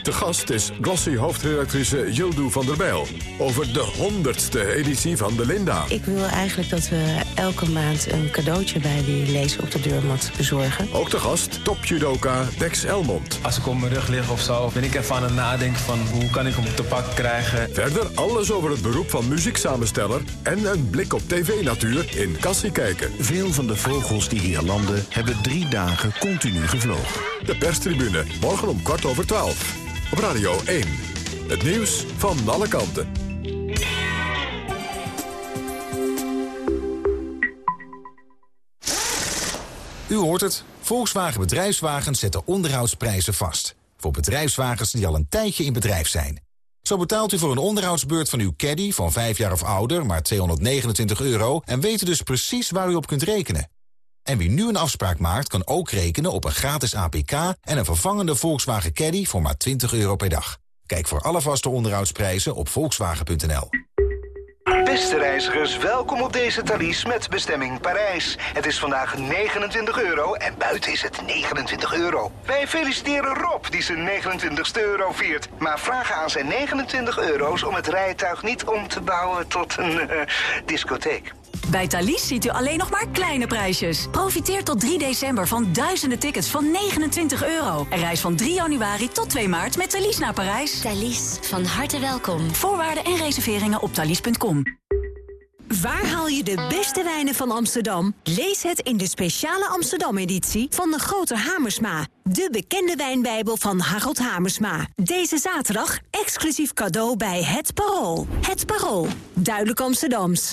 Te gast is Glossy-hoofdredactrice Jildu van der Bijl... over de honderdste editie van de Linda. Ik wil eigenlijk dat we elke maand een cadeautje bij die lezer op de deurmat bezorgen. Ook te gast top-judoka Dex Elmond. Als ik op mijn rug lig of zo, ben ik even aan het nadenken van... hoe kan ik hem te pak krijgen. Verder alles over het beroep van muzieksamensteller... en een blik op tv-natuur in Kassie kijken. Veel van de vogels die hier landen hebben drie dagen continu gevlogen. De perstribune, morgen om kwart over twaalf. Op Radio 1. Het nieuws van alle kanten. U hoort het. Volkswagen Bedrijfswagens zetten onderhoudsprijzen vast. Voor bedrijfswagens die al een tijdje in bedrijf zijn. Zo betaalt u voor een onderhoudsbeurt van uw caddy van 5 jaar of ouder... maar 229 euro en weet u dus precies waar u op kunt rekenen. En wie nu een afspraak maakt, kan ook rekenen op een gratis APK... en een vervangende Volkswagen Caddy voor maar 20 euro per dag. Kijk voor alle vaste onderhoudsprijzen op volkswagen.nl. Beste reizigers, welkom op deze Thalys met bestemming Parijs. Het is vandaag 29 euro en buiten is het 29 euro. Wij feliciteren Rob die zijn 29ste euro viert. Maar vragen aan zijn 29 euro's om het rijtuig niet om te bouwen tot een eh, discotheek. Bij Thalys ziet u alleen nog maar kleine prijsjes. Profiteer tot 3 december van duizenden tickets van 29 euro. En reis van 3 januari tot 2 maart met Thalys naar Parijs. Thalys, van harte welkom. Voorwaarden en reserveringen op thalys.com. Waar haal je de beste wijnen van Amsterdam? Lees het in de speciale Amsterdam-editie van de Grote Hamersma. De bekende wijnbijbel van Harold Hamersma. Deze zaterdag exclusief cadeau bij Het Parool. Het Parool, duidelijk Amsterdams.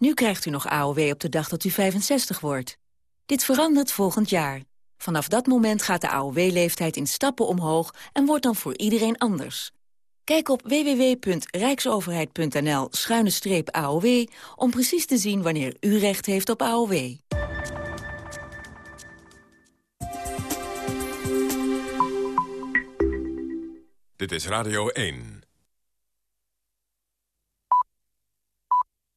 Nu krijgt u nog AOW op de dag dat u 65 wordt. Dit verandert volgend jaar. Vanaf dat moment gaat de AOW-leeftijd in stappen omhoog en wordt dan voor iedereen anders. Kijk op www.rijksoverheid.nl-aow om precies te zien wanneer u recht heeft op AOW. Dit is Radio 1.